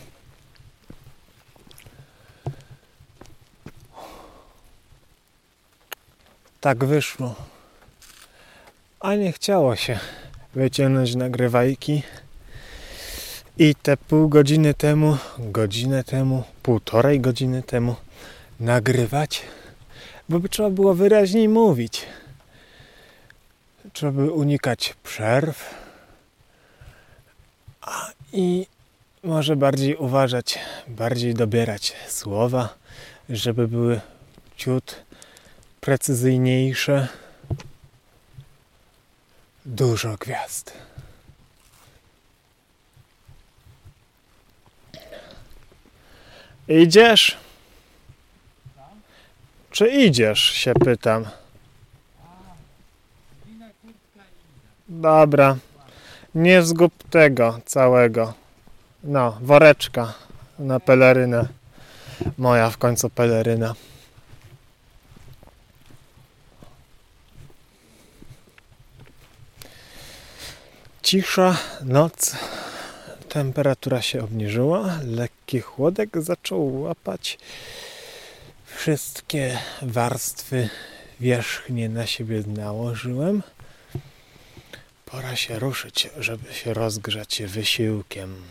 Tak wyszło. A nie chciało się wyciągnąć nagrywajki. I te pół godziny temu, godzinę temu, półtorej godziny temu nagrywać bo by trzeba było wyraźniej mówić. Trzeba by unikać przerw a, i może bardziej uważać, bardziej dobierać słowa, żeby były ciut precyzyjniejsze. Dużo gwiazd. Idziesz? Czy idziesz, się pytam. Dobra. Nie zgub tego całego. No, woreczka na pelerynę. Moja w końcu peleryna. Cisza, noc. Temperatura się obniżyła. Lekki chłodek zaczął łapać wszystkie warstwy wierzchnie na siebie nałożyłem. Pora się ruszyć, żeby się rozgrzać wysiłkiem.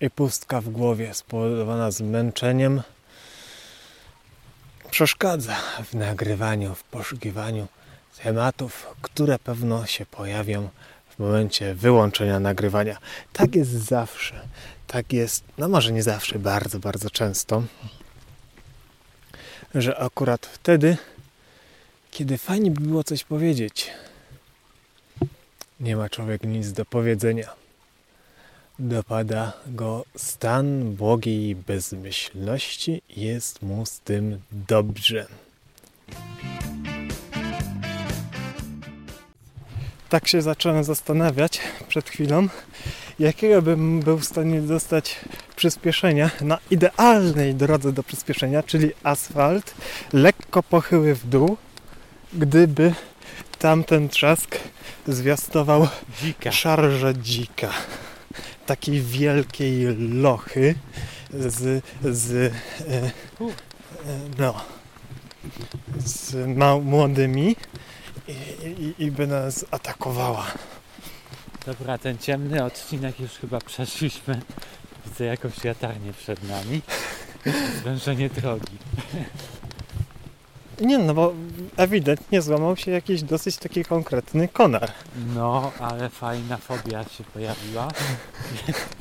I pustka w głowie spowodowana zmęczeniem przeszkadza w nagrywaniu, w poszukiwaniu tematów, które pewno się pojawią momencie wyłączenia nagrywania. Tak jest zawsze. Tak jest, no może nie zawsze, bardzo, bardzo często, że akurat wtedy, kiedy fajnie by było coś powiedzieć, nie ma człowiek nic do powiedzenia. Dopada go stan błogiej bezmyślności i jest mu z tym dobrze. Tak się zacząłem zastanawiać przed chwilą, jakiego bym był w stanie dostać przyspieszenia na idealnej drodze do przyspieszenia, czyli asfalt, lekko pochyły w dół, gdyby tamten trzask zwiastował Dzika. szarżę dzika. Takiej wielkiej lochy z, z e, e, no, z ma- młodymi i, i, i by nas atakowała. Dobra, ten ciemny odcinek już chyba przeszliśmy. Widzę jakąś latarnię przed nami. Zwężenie drogi. Nie no, bo ewidentnie złamał się jakiś dosyć taki konkretny konar. No, ale fajna fobia się pojawiła.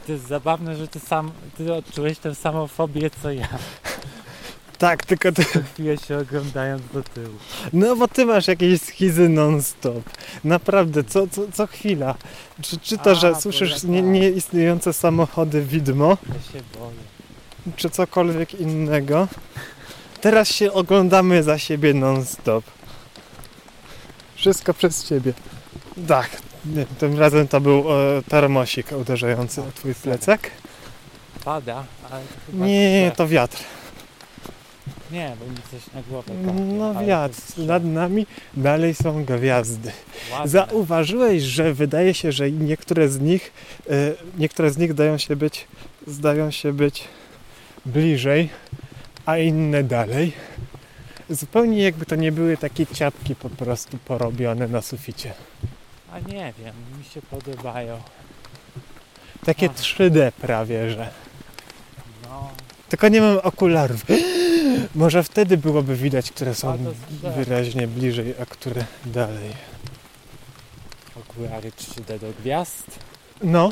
To jest zabawne, że ty sam, ty odczułeś tę samą fobię co ja. Tak, tylko ty, chwilę się oglądając do tyłu. no bo ty masz jakieś schizy non-stop. Naprawdę, co, co, co chwila. Czy, czy to, A, że słyszysz nie, nieistniejące samochody widmo, Ja się boję. czy cokolwiek innego. Teraz się oglądamy za siebie non-stop. Wszystko przez ciebie. Tak, nie, tym razem to był e, termosik uderzający o twój plecak. Pada, ale to Nie, drzew. to wiatr. Nie, bo mi coś na głowę kapie, No wiatr. jest. Nad nami dalej są gwiazdy. Ładne. Zauważyłeś, że wydaje się, że niektóre z nich, e, niektóre z nich zdają się być, zdają się być bliżej, a inne dalej. Zupełnie jakby to nie były takie ciapki po prostu porobione na suficie. A nie wiem, mi się podobają. Takie Ach. 3D prawie, że. No, Tylko nie mam okularów. Może wtedy byłoby widać, które są drzew. wyraźnie bliżej, a które dalej. okulary 3D do gwiazd. No,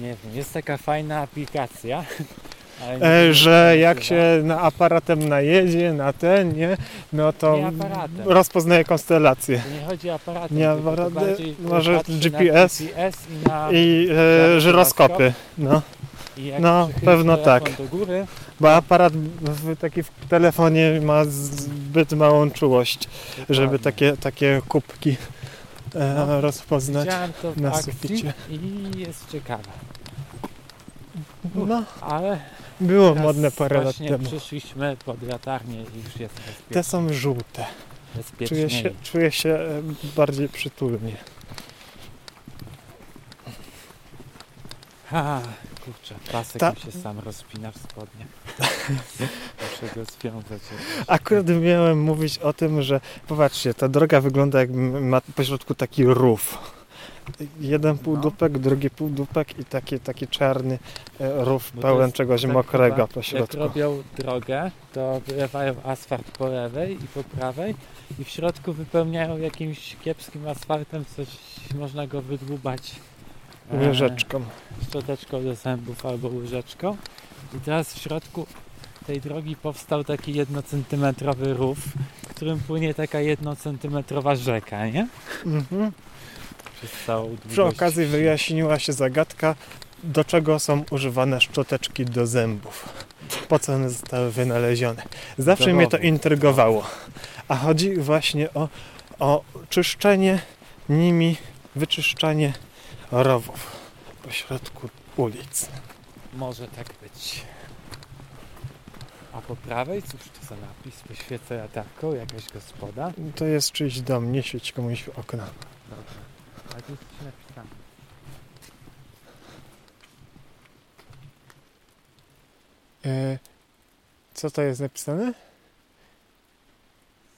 Nie wiem, jest taka fajna aplikacja. E, że jak się na aparatem najedzie, na ten, nie, no to Nie aparatem. rozpoznaje konstelacje. To nie chodzi o aparaty. Nie bardziej może GPS GPS i na... I e, żyroskopy, no. I jak no, pewno tak. do góry, Bo aparat w, taki w telefonie ma zbyt małą czułość, żeby dokładnie. takie, takie kubki e, No. rozpoznać. To na suficie. i jest ciekawe. No, Ale było modne parę lat temu. przyszliśmy pod latarnię i już jest bezpiecznie. Te są żółte. Czuję się, czuję się e, bardziej przytulnie. Ha, kurczę, pasek Ta- mi się sam rozpina w spodnie. Muszę go związać. Akurat miałem mówić o tym, że popatrzcie, ta droga wygląda jak ma po środku taki rów. Jeden półdupek, drugi półdupek i taki, taki czarny e, rów Bo to pełen czegoś tak mokrego po Jak środku. robią drogę, to wylewają asfalt po lewej i po prawej i w środku wypełniają jakimś kiepskim asfaltem, coś można go wydłubać Łyżeczką. szczoteczką do zębów albo łyżeczką. I teraz w środku tej drogi powstał taki jednocentymetrowy rów, w którym płynie taka jednocentymetrowa rzeka, nie? Mhm. Przez całą długość Przy okazji wyjaśniła się zagadka, do czego są używane szczoteczki do zębów. Po co one zostały wynalezione. Zawsze mnie to intrygowało. A chodzi właśnie o, o czyszczenie nimi, wyczyszczanie rowów po środku ulic. Może tak być. A po prawej, cóż to za napis? Poświecę latarką, jakaś gospoda. To jest czyjś dom, nie świeć komuś w okna. Dobrze. Ale tu jest coś napisane. E, co to jest napisane?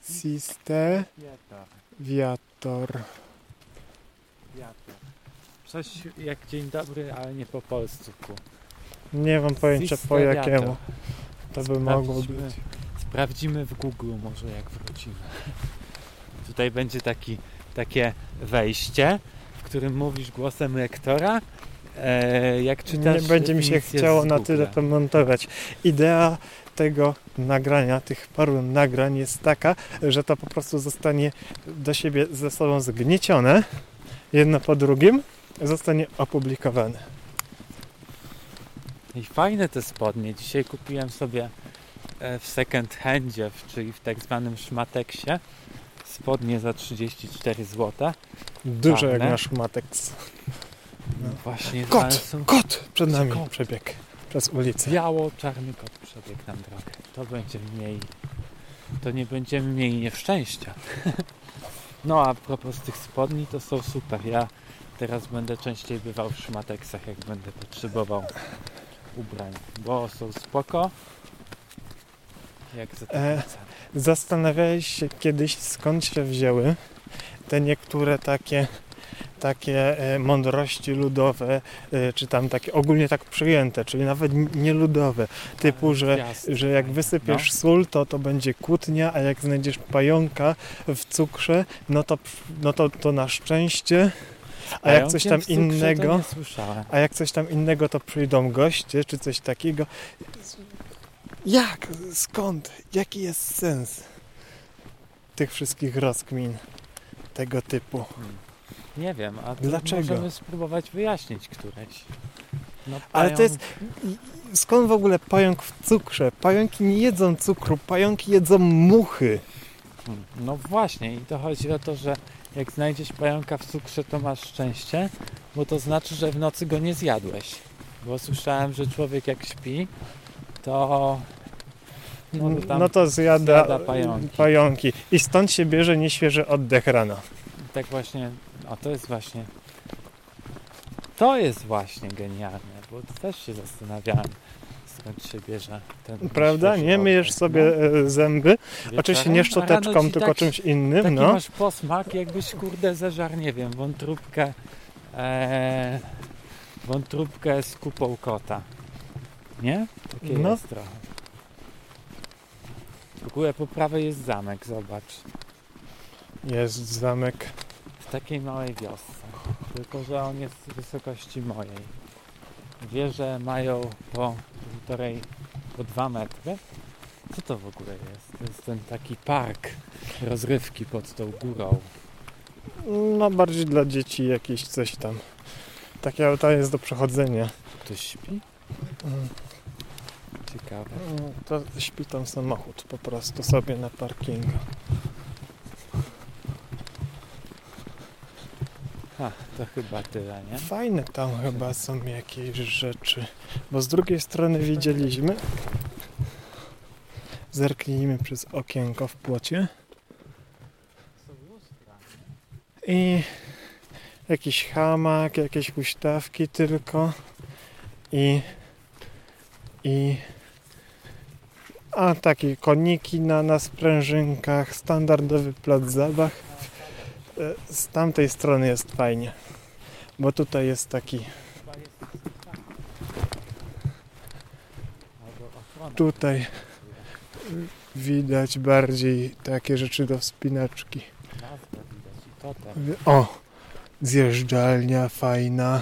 Siste Wiator. Viator. Wiator. Coś jak dzień dobry, ale nie po polsku. Nie mam pojęcia po jakiemu to by mogło być. Sprawdzimy w Google może jak wrócimy. Tutaj będzie taki, takie wejście, w którym mówisz głosem lektora. E, jak czytasz Nie będzie mi się chciało na tyle to montować. Idea tego nagrania, tych paru nagrań jest taka, że to po prostu zostanie do siebie ze sobą zgniecione, jedno po drugim, zostanie opublikowane. I fajne te spodnie. Dzisiaj kupiłem sobie e, w second handzie, czyli w tak zwanym szmateksie, spodnie za 34 zł. Dużo jak nasz Matex. No właśnie, Kot! są Kot przed nami Kot. przebiegł przez ulicę. biało-czarny kot przebiegł nam drogę. To będzie mniej, to nie będziemy mieli nieszczęścia. No a propos tych spodni, to są super. Ja teraz będę częściej bywał w szmateksach, jak będę potrzebował ubrań, bo są spoko. Jak za E. Zastanawiałeś się kiedyś, skąd się wzięły te niektóre takie, takie e, mądrości ludowe, e, czy tam takie ogólnie tak przyjęte, czyli nawet n- nie ludowe, typu, że, że jak fajne. wysypiesz sól, to to będzie kłótnia, a jak znajdziesz pająka w cukrze, no to, no to, to na szczęście, No. A jak coś tam innego, a jak coś tam innego, to przyjdą goście, czy coś takiego. Jak? Skąd? Jaki jest sens tych wszystkich rozkmin tego typu? Nie wiem, a Dlaczego? możemy spróbować wyjaśnić któreś. No, Ale to jest- Skąd w ogóle pająk w cukrze? Pająki nie jedzą cukru, pająki jedzą muchy. Hmm, No właśnie i to chodzi o to, że jak znajdziesz pająka w cukrze, to masz szczęście, bo to znaczy, że w nocy go nie zjadłeś. Bo słyszałem, że człowiek jak śpi, to no, to tam No to zjada, zjada pająki. pająki. I stąd się bierze nieświeży oddech rano. tak właśnie, a to jest właśnie to jest właśnie genialne, bo też się zastanawiałem, skąd się bierze ten Prawda? Nie myjesz sobie e, zęby. no. Oczywiście Wieczorem, nie szczoteczką, tylko tak czymś innym. Taki No. masz posmak, jakbyś kurde zeżar, nie wiem, wątróbkę e, wątróbkę z kupą kota. Nie? Takie No. jest trochę. W ogóle po prawej jest zamek, zobacz. Jest zamek. W takiej małej wiosce. Tylko, że on jest z wysokości mojej. Wieże mają po półtorej, po dwa metry. Co to w ogóle jest? To jest ten taki park rozrywki pod tą górą. No bardziej dla dzieci jakieś coś tam. Takie auta jest do przechodzenia. Ktoś śpi? Mm, Ciekawe. mm, To śpi tam samochód po prostu sobie na parkingu. A, to chyba tyle, nie? Fajne tam chyba są jakieś rzeczy. Bo z drugiej strony widzieliśmy. Zerknijmy przez okienko w płocie. I jakiś hamak, jakieś huśtawki tylko. I i a takie koniki na, na sprężynkach, standardowy plac zabaw. E, Z tamtej strony jest fajnie, bo tutaj jest taki, tutaj widać bardziej takie rzeczy do wspinaczki. O, zjeżdżalnia fajna,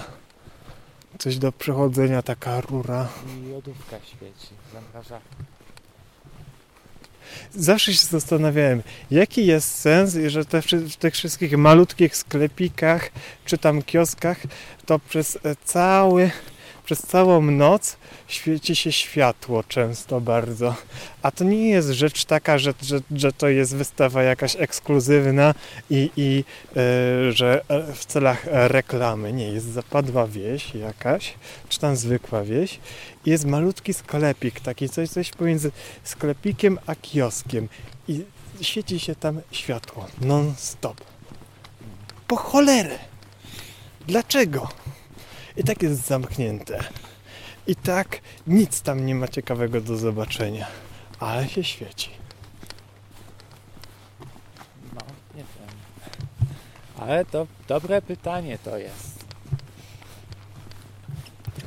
coś do przechodzenia, taka rura. I lodówka świeci, zamrażarka. Zawsze się zastanawiałem, jaki jest sens, że te, w tych wszystkich malutkich sklepikach czy tam kioskach to przez e, cały przez całą noc świeci się światło często bardzo. A to nie jest rzecz taka, że, że, że to jest wystawa jakaś ekskluzywna i, i e, że e, w celach reklamy. Nie, jest zapadła wieś jakaś, czy tam zwykła wieś. Jest malutki sklepik, taki coś, coś pomiędzy sklepikiem a kioskiem. I świeci się tam światło non-stop. Po cholerę! Dlaczego? I tak jest zamknięte. I tak nic tam nie ma ciekawego do zobaczenia. Ale się świeci. No, nie wiem. Ale to dobre pytanie to jest.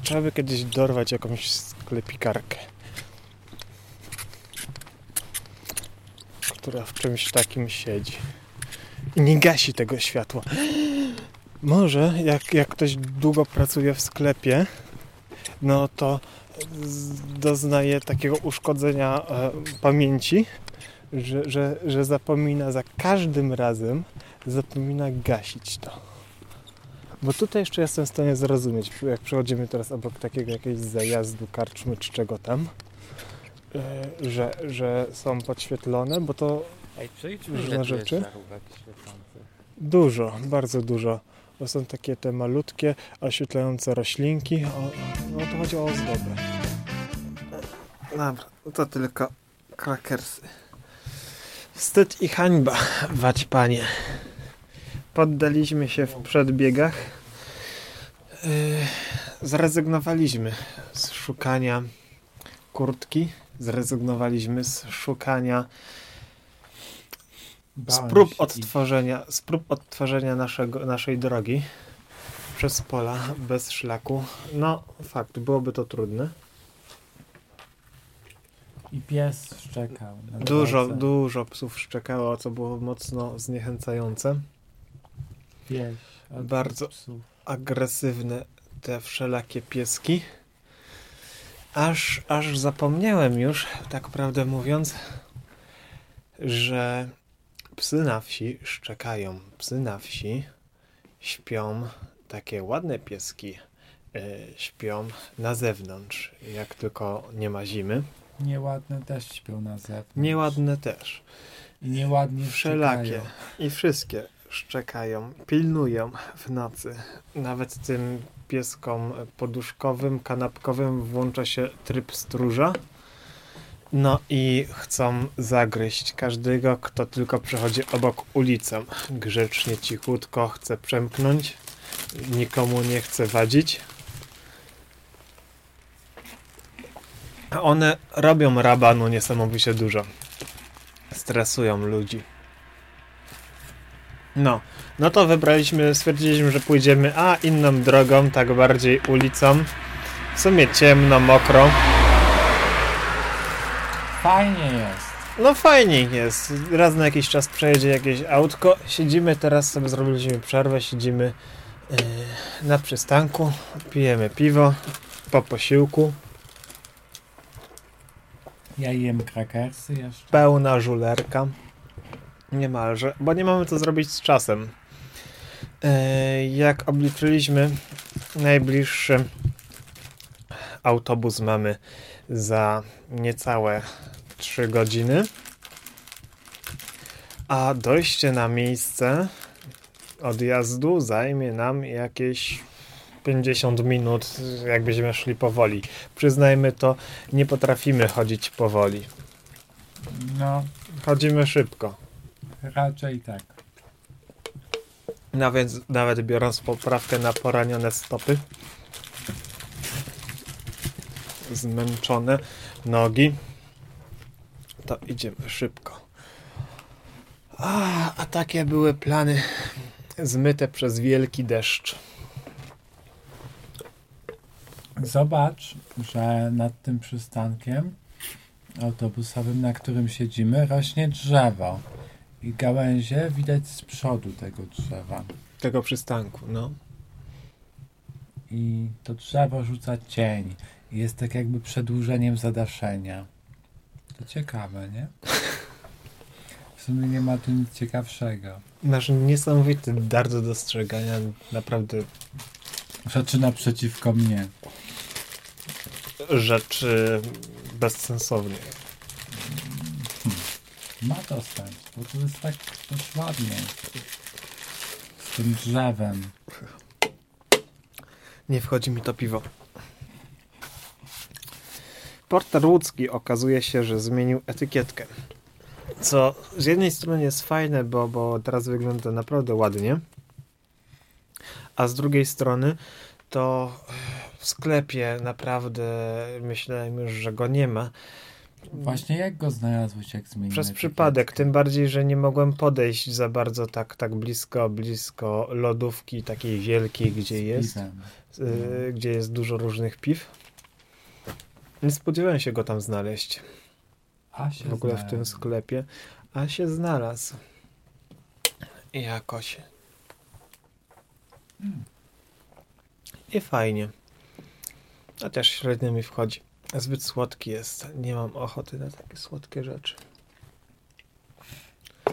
Trzeba by kiedyś dorwać jakąś sklepikarkę. Która w czymś takim siedzi. I nie gasi tego światła. Może jak, jak ktoś długo pracuje w sklepie, no to doznaje takiego uszkodzenia e, pamięci, że, że, że zapomina za każdym razem zapomina gasić to. Bo tutaj jeszcze jestem w stanie zrozumieć, jak przechodzimy teraz obok takiego jakiegoś zajazdu, karczmy czy czego tam, e, że, że są podświetlone, bo to Ej, Różne rzeczy. Dużo, bardzo dużo. To są takie te malutkie, oświetlające roślinki. O, no to chodzi o ozdobę. Dobra, to tylko krakersy. Wstyd i hańba, wać panie. Poddaliśmy się w przedbiegach. Yy, zrezygnowaliśmy z szukania kurtki. Zrezygnowaliśmy z szukania z Bałem prób się odtworzenia, z prób odtworzenia naszego, naszej drogi przez pola bez szlaku. No, fakt, byłoby to trudne. I, pies szczekał. Dużo, drodze. dużo psów szczekało, co było mocno zniechęcające. Od Bardzo. Psów. Agresywne te wszelakie pieski. Aż, aż zapomniałem już, tak prawdę mówiąc, że psy na wsi szczekają. Psy na wsi śpią, takie ładne pieski e, śpią na zewnątrz, jak tylko nie ma zimy. Nieładne też śpią na zewnątrz. Nieładne też. I nieładnie Wszelakie. szczekają. I wszystkie szczekają, pilnują w nocy. Nawet tym pieskom poduszkowym, kanapkowym włącza się tryb stróża. No i chcą zagryźć każdego, kto tylko przechodzi obok ulicą. Grzecznie, cichutko chce przemknąć. Nikomu nie chce wadzić. A one robią rabanu niesamowicie dużo. Stresują ludzi. No, no to wybraliśmy, stwierdziliśmy, że pójdziemy, a inną drogą, tak bardziej ulicą. W sumie ciemno, mokro. Fajnie jest. No fajnie jest. Raz na jakiś czas przejedzie jakieś autko. Siedzimy teraz, sobie zrobiliśmy przerwę, siedzimy yy, na przystanku, pijemy piwo po posiłku. Ja jem krakersy jeszcze. Pełna żulerka. Niemalże, bo nie mamy co zrobić z czasem. Yy, Jak obliczyliśmy, najbliższy autobus mamy za niecałe 3 godziny. A dojście na miejsce odjazdu zajmie nam jakieś 50 minut, jakbyśmy szli powoli. Przyznajmy to, nie potrafimy chodzić powoli. No, Chodzimy szybko. raczej tak. No więc nawet biorąc poprawkę na poranione stopy, zmęczone nogi, to idziemy szybko. A, a takie były plany zmyte przez wielki deszcz. Zobacz, że nad tym przystankiem autobusowym, na którym siedzimy, rośnie drzewo. I gałęzie widać z przodu tego drzewa. Tego przystanku, no. I to drzewo rzuca cień. Jest tak jakby przedłużeniem zadaszenia. To ciekawe, nie? W sumie nie ma tu nic ciekawszego. Masz niesamowity dar do dostrzegania naprawdę Rzeczy naprzeciwko mnie. rzeczy bezsensownych. Ma to sens, bo to jest tak dość ładnie. Z tym drzewem. Nie wchodzi mi to piwo. Porter łódzki okazuje się, że zmienił etykietkę. Co z jednej strony jest fajne, bo, bo teraz wygląda naprawdę ładnie. A z drugiej strony to w sklepie naprawdę myślałem już, że go nie ma. Właśnie jak go znalazłeś, jak zmieniłeś? Przez przypadek, tym bardziej, że nie mogłem podejść za bardzo tak, tak blisko, blisko lodówki takiej wielkiej, gdzie jest, y, gdzie jest dużo różnych piw. Nie spodziewałem się go tam znaleźć A się w ogóle w znalazł. tym sklepie, a się znalazł. I jakoś. I fajnie. A też średnio mi wchodzi. Zbyt słodki jest. Nie mam ochoty na takie słodkie rzeczy.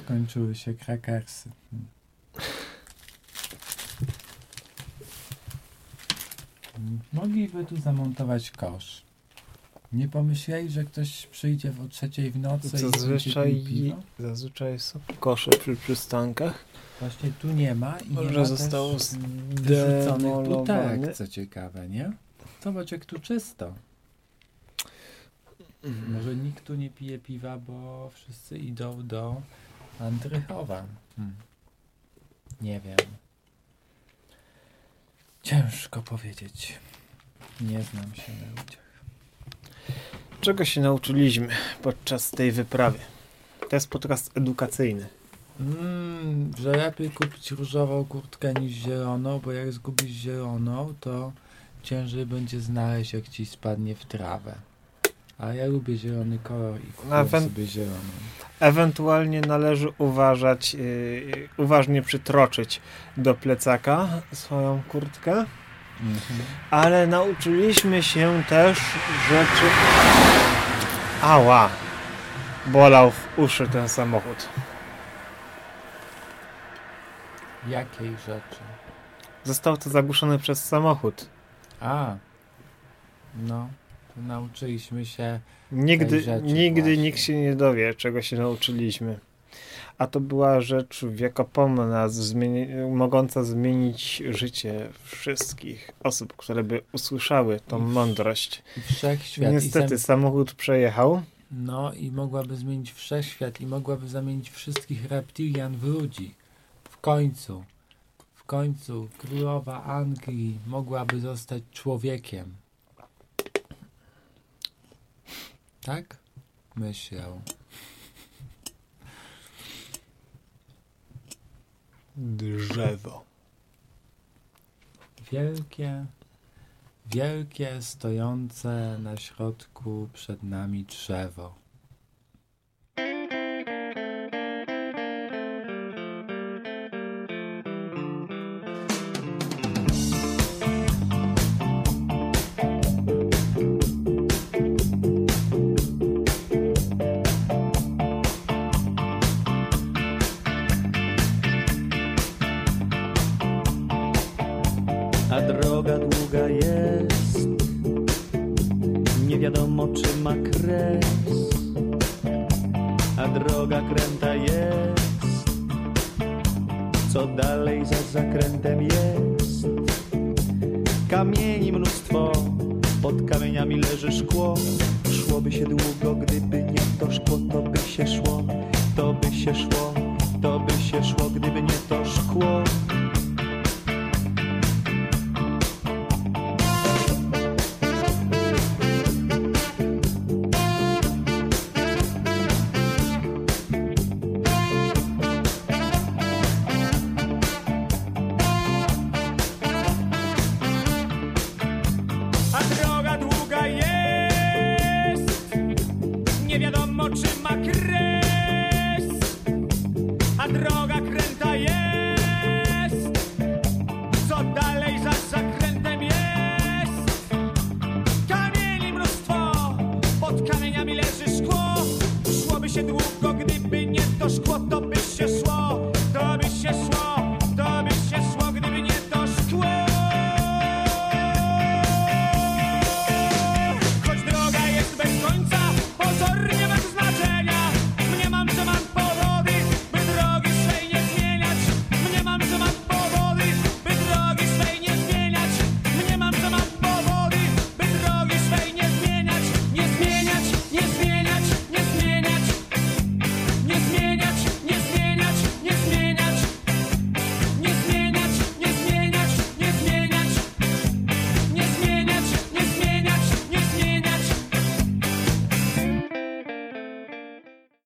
Kończyły się krakersy. Hmm. Mm, Mogliby tu zamontować kosz. Nie pomyśleli, że ktoś przyjdzie o trzeciej w nocy i Zazwyczaj, pił zazwyczaj są kosze przy przystankach. Właśnie tu nie ma i nie Może ma zostało też wyrzuconych zdemolowane. butelek, co ciekawe, nie? Zobacz jak tu czysto. Może nikt tu nie pije piwa, bo wszyscy idą do Andrychowa. Hmm. Nie wiem. Ciężko powiedzieć. Nie znam się na ludziach. Czego się nauczyliśmy podczas tej wyprawy? To jest podcast edukacyjny. Mm, że lepiej kupić różową kurtkę niż zieloną, bo jak zgubisz zieloną, to ciężej będzie znaleźć, jak ci spadnie w trawę. A ja lubię zielony kolor i kupię Nawet- sobie zieloną. Ewentualnie należy uważać, yy, uważnie przytroczyć do plecaka swoją kurtkę, Mhm. ale nauczyliśmy się też rzeczy... Ała! Bolał w uszy ten samochód. Jakiej rzeczy? Został to zagłuszony przez samochód. A, no, to nauczyliśmy się. Nigdy, nigdy właśnie. nikt się nie dowie, czego się nauczyliśmy. A to była rzecz wiekopomna, zmieni mogąca zmienić życie wszystkich osób, które by usłyszały tą mądrość. Wszechświat. Niestety samochód przejechał. no i mogłaby zmienić wszechświat i mogłaby zamienić wszystkich reptilian w ludzi. W końcu, w końcu królowa Anglii mogłaby zostać człowiekiem. Tak? Myślał. Drzewo. Wielkie, wielkie, stojące na środku przed nami drzewo. Droga długa jest, nie wiadomo czy ma kres. A droga kręta jest, co dalej za zakrętem jest. Kamieni mnóstwo, pod kamieniami leży szkło. Szłoby się długo, gdyby nie to szkło, to by się szło, to by się szło, to by się szło, gdyby nie to szkło.